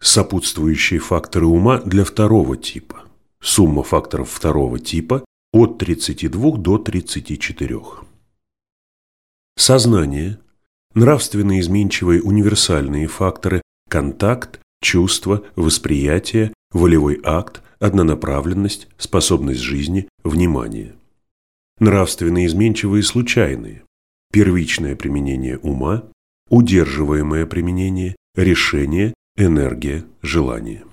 Сопутствующие факторы ума для второго типа. Сумма факторов второго типа от 32 до 34. Сознание, нравственно изменчивые универсальные факторы, контакт, чувство, восприятие, волевой акт, однонаправленность, способность жизни, внимание нравственно изменчивые случайные, первичное применение ума, удерживаемое применение, решение, энергия, желание.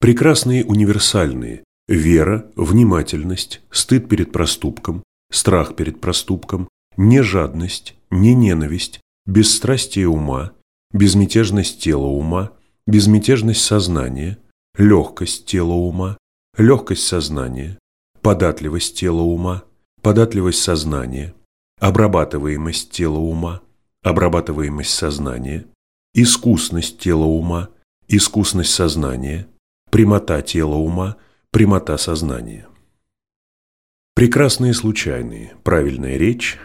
Прекрасные универсальные – вера, внимательность, стыд перед проступком, страх перед проступком, нежадность, не ненависть, бесстрастие ума, безмятежность тела ума, безмятежность сознания, легкость тела ума, легкость сознания, податливость тела ума, податливость сознания, обрабатываемость тела ума, обрабатываемость сознания, искусность тела ума, искусность сознания, прямота тела ума, прямота сознания. Прекрасные случайные, правильная речь,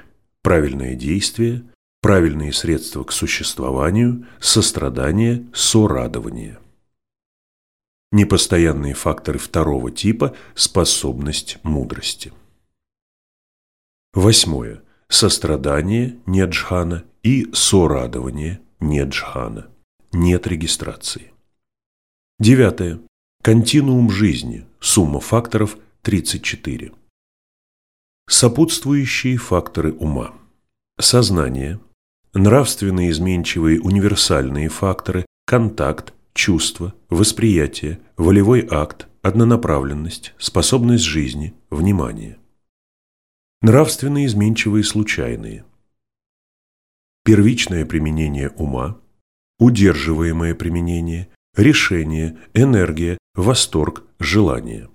правильное действие, правильные средства к существованию, сострадание, сорадование. Непостоянные факторы второго типа – способность мудрости. Восьмое. Сострадание – нет джхана и сорадование – нет джхана. Нет регистрации. Девятое. Континуум жизни. Сумма факторов – 34. Сопутствующие факторы ума. Сознание. Нравственные изменчивые универсальные факторы – контакт, чувство, восприятие, волевой акт, однонаправленность, способность жизни, внимание. Нравственные, изменчивые, случайные. Первичное применение ума, удерживаемое применение, решение, энергия, восторг, желание.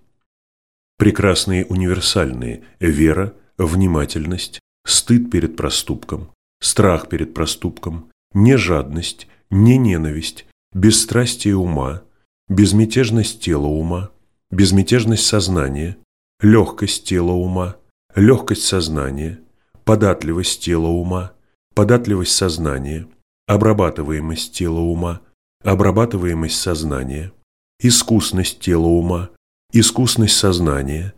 Прекрасные универсальные – вера, внимательность, стыд перед проступком, страх перед проступком, нежадность, не ненависть, бесстрастие ума, безмятежность тела ума, безмятежность сознания, легкость тела ума, легкость сознания, податливость тела ума, податливость сознания, обрабатываемость тела ума, обрабатываемость сознания, искусность тела ума, искусность сознания,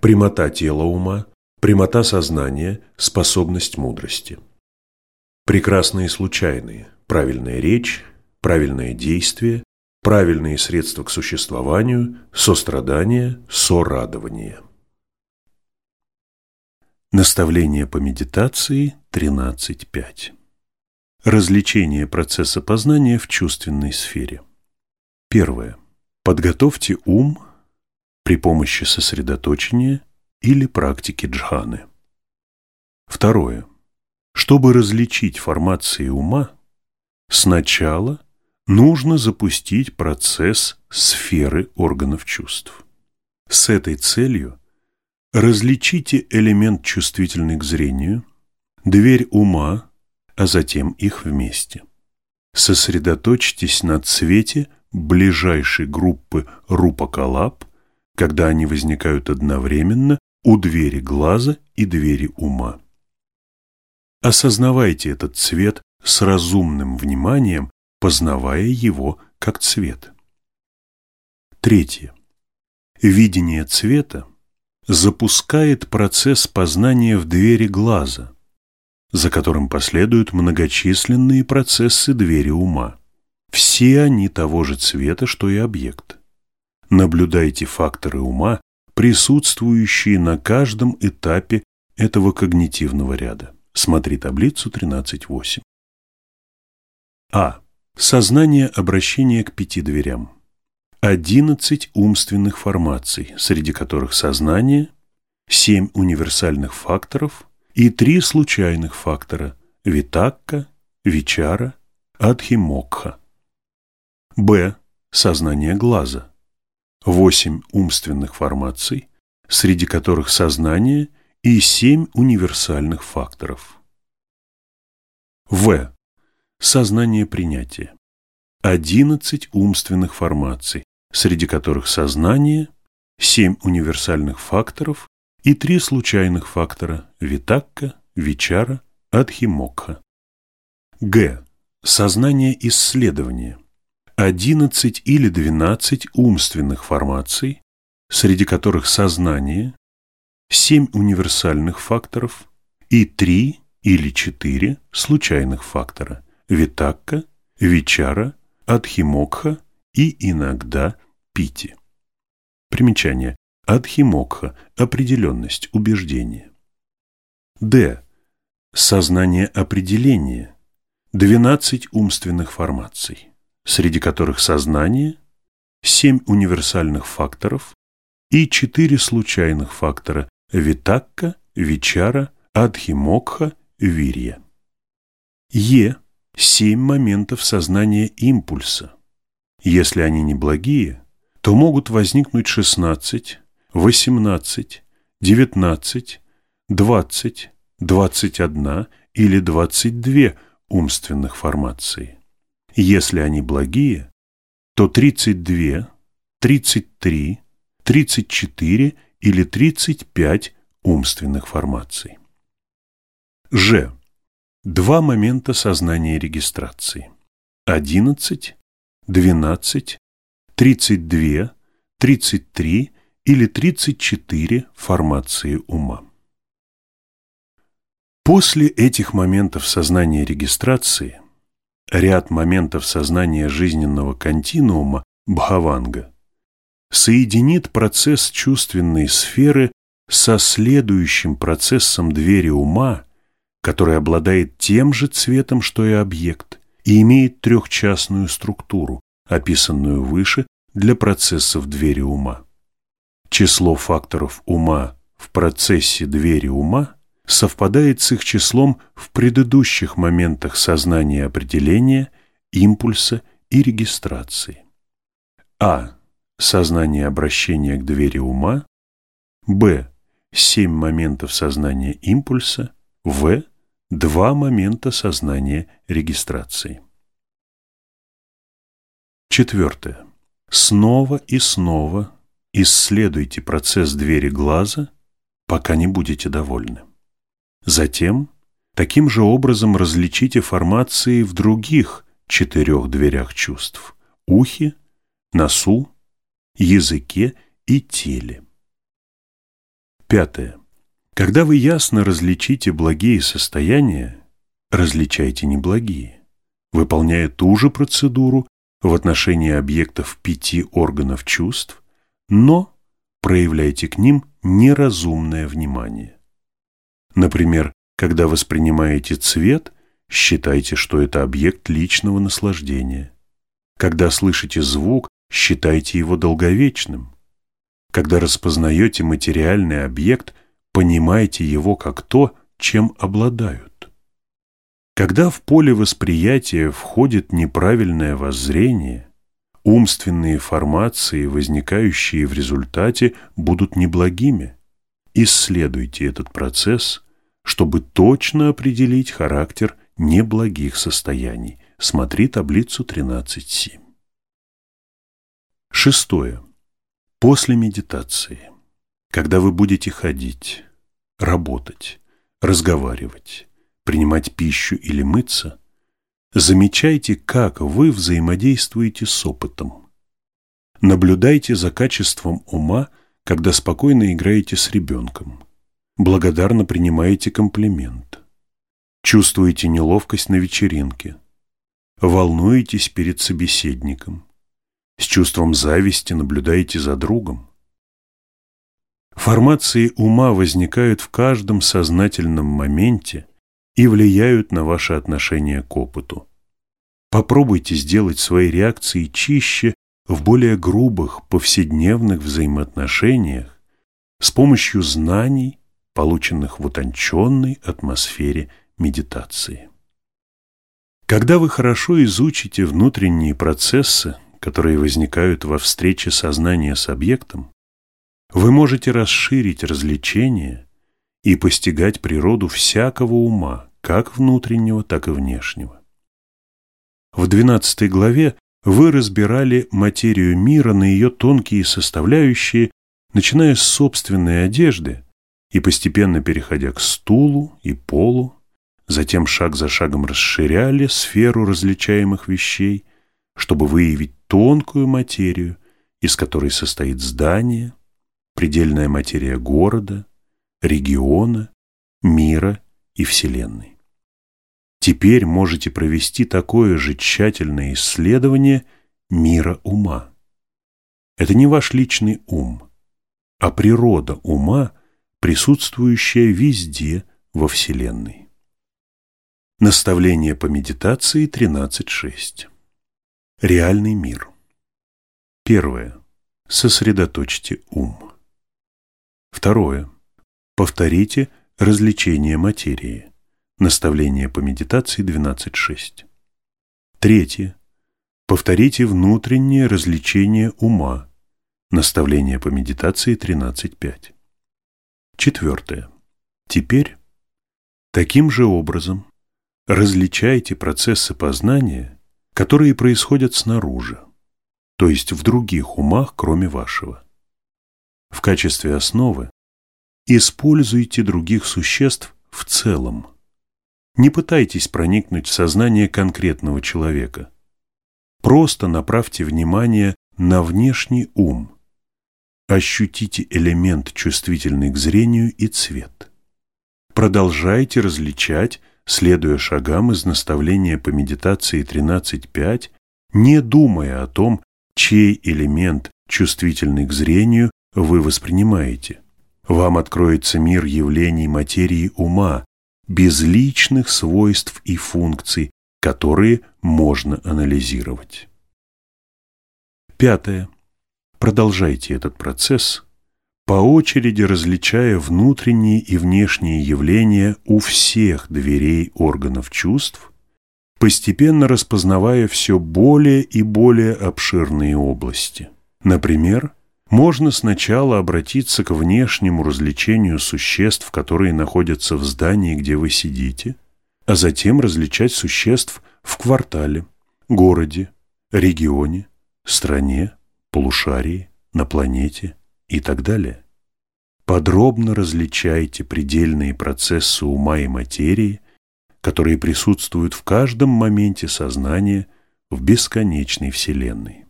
прямота тела ума, прямота сознания, способность мудрости. Прекрасные случайные, правильная речь, правильное действие, правильные средства к существованию, сострадание, сорадование. Наставление по медитации 13.5. Развлечение процесса познания в чувственной сфере. Первое. Подготовьте ум при помощи сосредоточения или практики джханы. Второе. Чтобы различить формации ума, сначала нужно запустить процесс сферы органов чувств. С этой целью Различите элемент чувствительный к зрению, дверь ума, а затем их вместе. Сосредоточьтесь на цвете ближайшей группы рупакалап, когда они возникают одновременно у двери глаза и двери ума. Осознавайте этот цвет с разумным вниманием, познавая его как цвет. Третье. Видение цвета запускает процесс познания в двери глаза, за которым последуют многочисленные процессы двери ума. Все они того же цвета, что и объект. Наблюдайте факторы ума, присутствующие на каждом этапе этого когнитивного ряда. Смотри таблицу 13.8. А. Сознание обращения к пяти дверям. 11 умственных формаций, среди которых сознание, 7 универсальных факторов и 3 случайных фактора – витакка, вичара, адхимокха. Б. Сознание глаза. 8 умственных формаций, среди которых сознание и 7 универсальных факторов. В. Сознание принятия. 11 умственных формаций, среди которых сознание, семь универсальных факторов и три случайных фактора – витакка, вичара, адхимокха. Г. Сознание исследования. 11 или 12 умственных формаций, среди которых сознание, семь универсальных факторов и три или четыре случайных фактора – витакка, вичара, адхимокха и иногда пити. Примечание. Адхимокха – определенность, убеждение. Д. Сознание определения. 12 умственных формаций, среди которых сознание, 7 универсальных факторов и 4 случайных фактора – витакка, вичара, адхимокха, вирья. Е. 7 моментов сознания импульса – если они не благие, то могут возникнуть 16, 18, 19, 20, 21 или 22 умственных формации. Если они благие, то 32, 33, 34 или 35 умственных формаций. Ж. Два момента сознания регистрации. 11 12, 32, 33 или 34 формации ума. После этих моментов сознания регистрации ряд моментов сознания жизненного континуума Бхаванга соединит процесс чувственной сферы со следующим процессом двери ума, который обладает тем же цветом, что и объект, и имеет трехчастную структуру, описанную выше для процессов двери ума. Число факторов ума в процессе двери ума совпадает с их числом в предыдущих моментах сознания определения, импульса и регистрации. А. Сознание обращения к двери ума. Б. Семь моментов сознания импульса. В. Два момента сознания регистрации. Четвертое. Снова и снова исследуйте процесс двери глаза, пока не будете довольны. Затем таким же образом различите формации в других четырех дверях чувств – ухе, носу, языке и теле. Пятое. Когда вы ясно различите благие состояния, различайте неблагие, выполняя ту же процедуру в отношении объектов пяти органов чувств, но проявляйте к ним неразумное внимание. Например, когда воспринимаете цвет, считайте, что это объект личного наслаждения. Когда слышите звук, считайте его долговечным. Когда распознаете материальный объект, понимайте его как то, чем обладают. Когда в поле восприятия входит неправильное воззрение, умственные формации, возникающие в результате, будут неблагими. Исследуйте этот процесс, чтобы точно определить характер неблагих состояний. Смотри таблицу 13.7. Шестое. После медитации, когда вы будете ходить, работать, разговаривать, принимать пищу или мыться, замечайте, как вы взаимодействуете с опытом. Наблюдайте за качеством ума, когда спокойно играете с ребенком, благодарно принимаете комплимент, чувствуете неловкость на вечеринке, волнуетесь перед собеседником, с чувством зависти наблюдаете за другом. Формации ума возникают в каждом сознательном моменте и влияют на ваше отношение к опыту. Попробуйте сделать свои реакции чище в более грубых повседневных взаимоотношениях с помощью знаний, полученных в утонченной атмосфере медитации. Когда вы хорошо изучите внутренние процессы, которые возникают во встрече сознания с объектом, вы можете расширить развлечение и постигать природу всякого ума, как внутреннего, так и внешнего. В 12 главе вы разбирали материю мира на ее тонкие составляющие, начиная с собственной одежды и постепенно переходя к стулу и полу, затем шаг за шагом расширяли сферу различаемых вещей, чтобы выявить тонкую материю, из которой состоит здание, предельная материя города, региона, мира и Вселенной. Теперь можете провести такое же тщательное исследование мира ума. Это не ваш личный ум, а природа ума, присутствующая везде во Вселенной. Наставление по медитации 13.6. Реальный мир. Первое. Сосредоточьте ум. Второе. Повторите развлечение материи. Наставление по медитации 12.6. Третье. Повторите внутреннее развлечение ума. Наставление по медитации 13.5. Четвертое. Теперь таким же образом различайте процессы познания, которые происходят снаружи, то есть в других умах, кроме вашего. В качестве основы используйте других существ в целом. Не пытайтесь проникнуть в сознание конкретного человека. Просто направьте внимание на внешний ум. Ощутите элемент, чувствительный к зрению и цвет. Продолжайте различать следуя шагам из наставления по медитации 13.5, не думая о том, чей элемент, чувствительный к зрению, вы воспринимаете. Вам откроется мир явлений материи ума, безличных свойств и функций, которые можно анализировать. Пятое. Продолжайте этот процесс, по очереди различая внутренние и внешние явления у всех дверей органов чувств, постепенно распознавая все более и более обширные области. Например, можно сначала обратиться к внешнему развлечению существ, которые находятся в здании, где вы сидите, а затем различать существ в квартале, городе, регионе, стране, полушарии, на планете и так далее. Подробно различайте предельные процессы ума и материи, которые присутствуют в каждом моменте сознания в бесконечной Вселенной.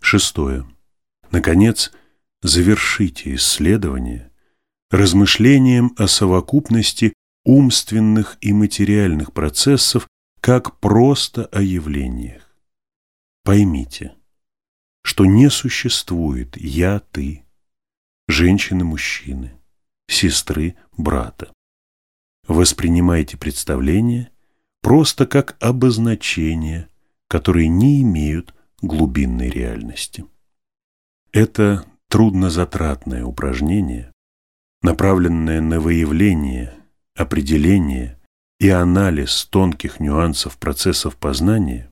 Шестое. Наконец, завершите исследование размышлением о совокупности умственных и материальных процессов как просто о явлениях. Поймите, что не существует «я-ты», женщины-мужчины, сестры, брата. Воспринимайте представления просто как обозначения, которые не имеют глубинной реальности. Это труднозатратное упражнение, направленное на выявление, определение и анализ тонких нюансов процессов познания,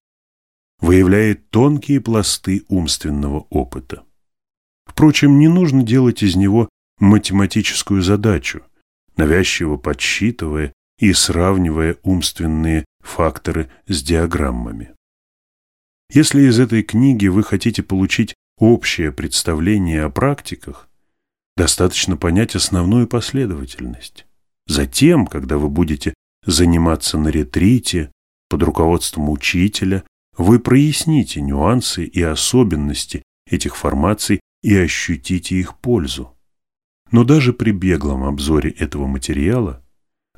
выявляет тонкие пласты умственного опыта. Впрочем, не нужно делать из него математическую задачу, навязчиво подсчитывая и сравнивая умственные факторы с диаграммами. Если из этой книги вы хотите получить общее представление о практиках, достаточно понять основную последовательность. Затем, когда вы будете заниматься на ретрите под руководством учителя, вы проясните нюансы и особенности этих формаций и ощутите их пользу. Но даже при беглом обзоре этого материала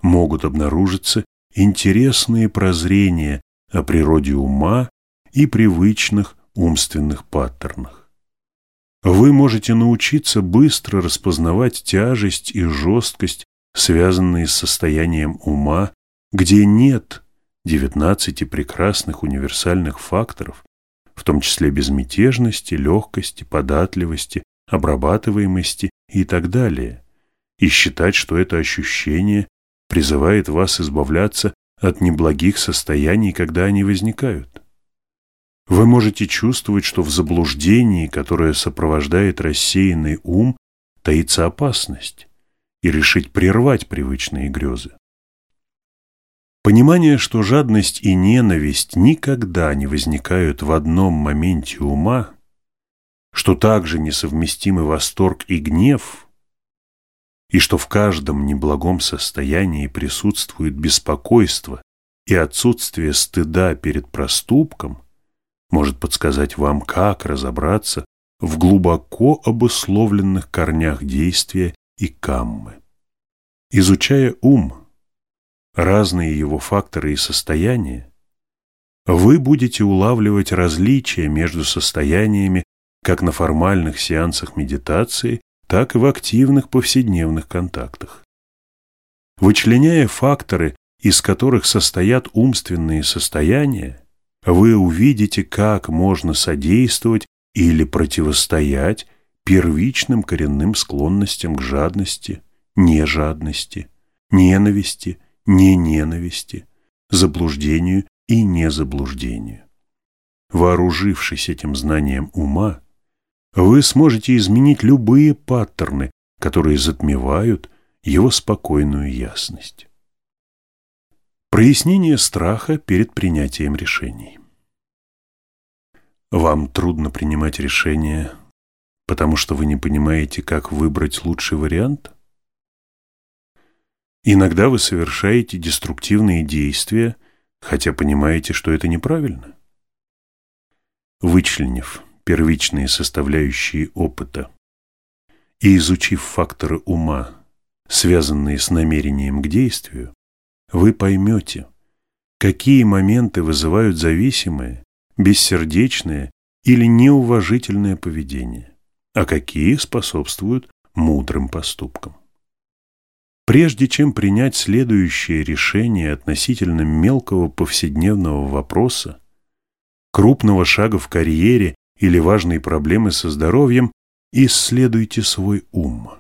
могут обнаружиться интересные прозрения о природе ума и привычных умственных паттернах. Вы можете научиться быстро распознавать тяжесть и жесткость, связанные с состоянием ума, где нет 19 прекрасных универсальных факторов, в том числе безмятежности, легкости, податливости, обрабатываемости и так далее, и считать, что это ощущение призывает вас избавляться от неблагих состояний, когда они возникают. Вы можете чувствовать, что в заблуждении, которое сопровождает рассеянный ум, таится опасность, и решить прервать привычные грезы. Понимание, что жадность и ненависть никогда не возникают в одном моменте ума, что также несовместимы восторг и гнев, и что в каждом неблагом состоянии присутствует беспокойство и отсутствие стыда перед проступком, может подсказать вам, как разобраться в глубоко обусловленных корнях действия и каммы. Изучая ум, разные его факторы и состояния, вы будете улавливать различия между состояниями как на формальных сеансах медитации, так и в активных повседневных контактах. Вычленяя факторы, из которых состоят умственные состояния, вы увидите, как можно содействовать или противостоять первичным коренным склонностям к жадности, нежадности, ненависти не ненависти, заблуждению и незаблуждению. Вооружившись этим знанием ума, вы сможете изменить любые паттерны, которые затмевают его спокойную ясность. Прояснение страха перед принятием решений. Вам трудно принимать решения, потому что вы не понимаете, как выбрать лучший вариант? Иногда вы совершаете деструктивные действия, хотя понимаете, что это неправильно. Вычленив первичные составляющие опыта и изучив факторы ума, связанные с намерением к действию, вы поймете, какие моменты вызывают зависимое, бессердечное или неуважительное поведение, а какие способствуют мудрым поступкам. Прежде чем принять следующее решение относительно мелкого повседневного вопроса, крупного шага в карьере или важные проблемы со здоровьем, исследуйте свой ум.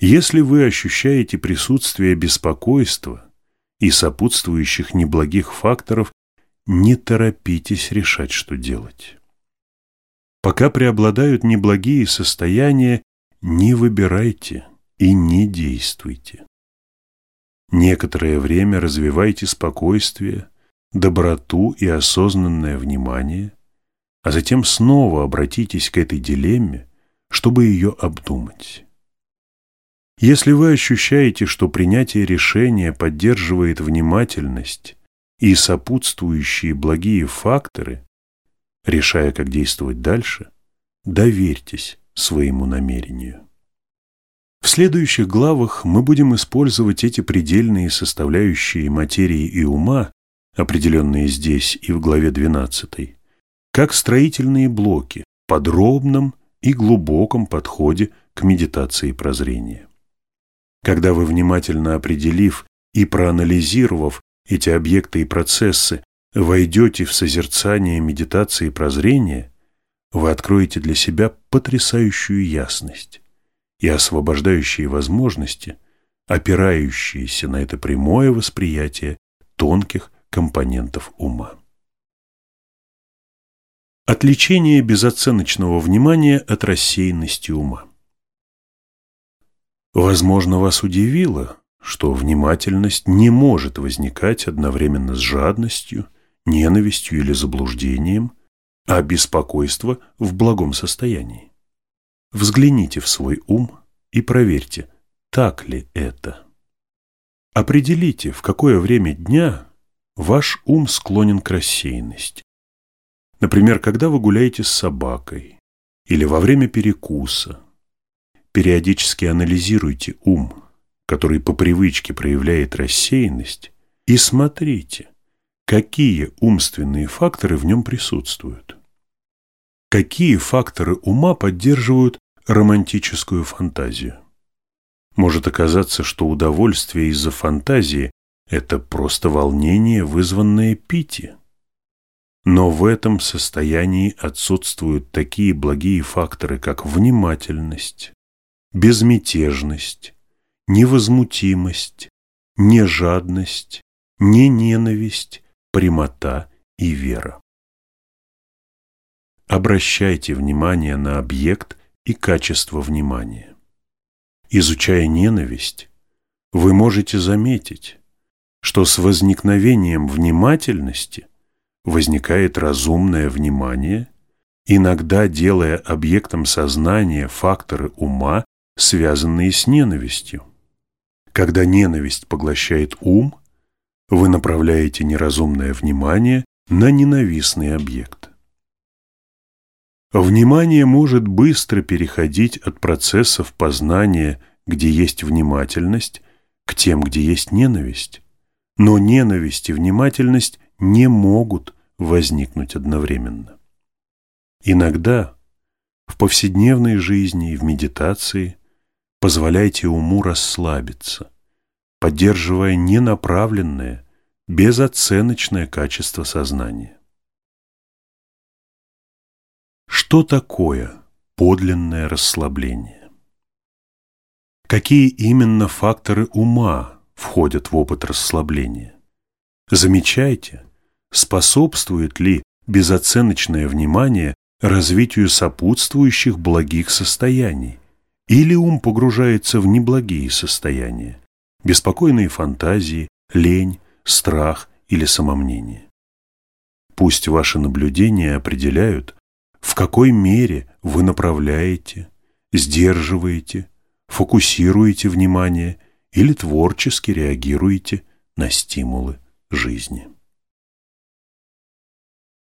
Если вы ощущаете присутствие беспокойства и сопутствующих неблагих факторов, не торопитесь решать, что делать. Пока преобладают неблагие состояния, не выбирайте и не действуйте. Некоторое время развивайте спокойствие, доброту и осознанное внимание, а затем снова обратитесь к этой дилемме, чтобы ее обдумать. Если вы ощущаете, что принятие решения поддерживает внимательность и сопутствующие благие факторы, решая, как действовать дальше, доверьтесь своему намерению. В следующих главах мы будем использовать эти предельные составляющие материи и ума, определенные здесь и в главе 12, как строительные блоки в подробном и глубоком подходе к медитации прозрения. Когда вы, внимательно определив и проанализировав эти объекты и процессы, войдете в созерцание медитации прозрения, вы откроете для себя потрясающую ясность и освобождающие возможности, опирающиеся на это прямое восприятие тонких компонентов ума. Отличение безоценочного внимания от рассеянности ума. Возможно, вас удивило, что внимательность не может возникать одновременно с жадностью, ненавистью или заблуждением, а беспокойство в благом состоянии. Взгляните в свой ум и проверьте, так ли это. Определите, в какое время дня ваш ум склонен к рассеянности. Например, когда вы гуляете с собакой или во время перекуса. Периодически анализируйте ум, который по привычке проявляет рассеянность, и смотрите, какие умственные факторы в нем присутствуют. Какие факторы ума поддерживают романтическую фантазию? Может оказаться, что удовольствие из-за фантазии – это просто волнение, вызванное пити. Но в этом состоянии отсутствуют такие благие факторы, как внимательность, безмятежность, невозмутимость, нежадность, не ненависть, прямота и вера. Обращайте внимание на объект и качество внимания. Изучая ненависть, вы можете заметить, что с возникновением внимательности возникает разумное внимание, иногда делая объектом сознания факторы ума, связанные с ненавистью. Когда ненависть поглощает ум, вы направляете неразумное внимание на ненавистный объект. Внимание может быстро переходить от процессов познания, где есть внимательность, к тем, где есть ненависть. Но ненависть и внимательность не могут возникнуть одновременно. Иногда в повседневной жизни и в медитации позволяйте уму расслабиться, поддерживая ненаправленное, безоценочное качество сознания. Что такое подлинное расслабление? Какие именно факторы ума входят в опыт расслабления? Замечайте, способствует ли безоценочное внимание развитию сопутствующих благих состояний, или ум погружается в неблагие состояния, беспокойные фантазии, лень, страх или самомнение. Пусть ваши наблюдения определяют, в какой мере вы направляете, сдерживаете, фокусируете внимание или творчески реагируете на стимулы жизни.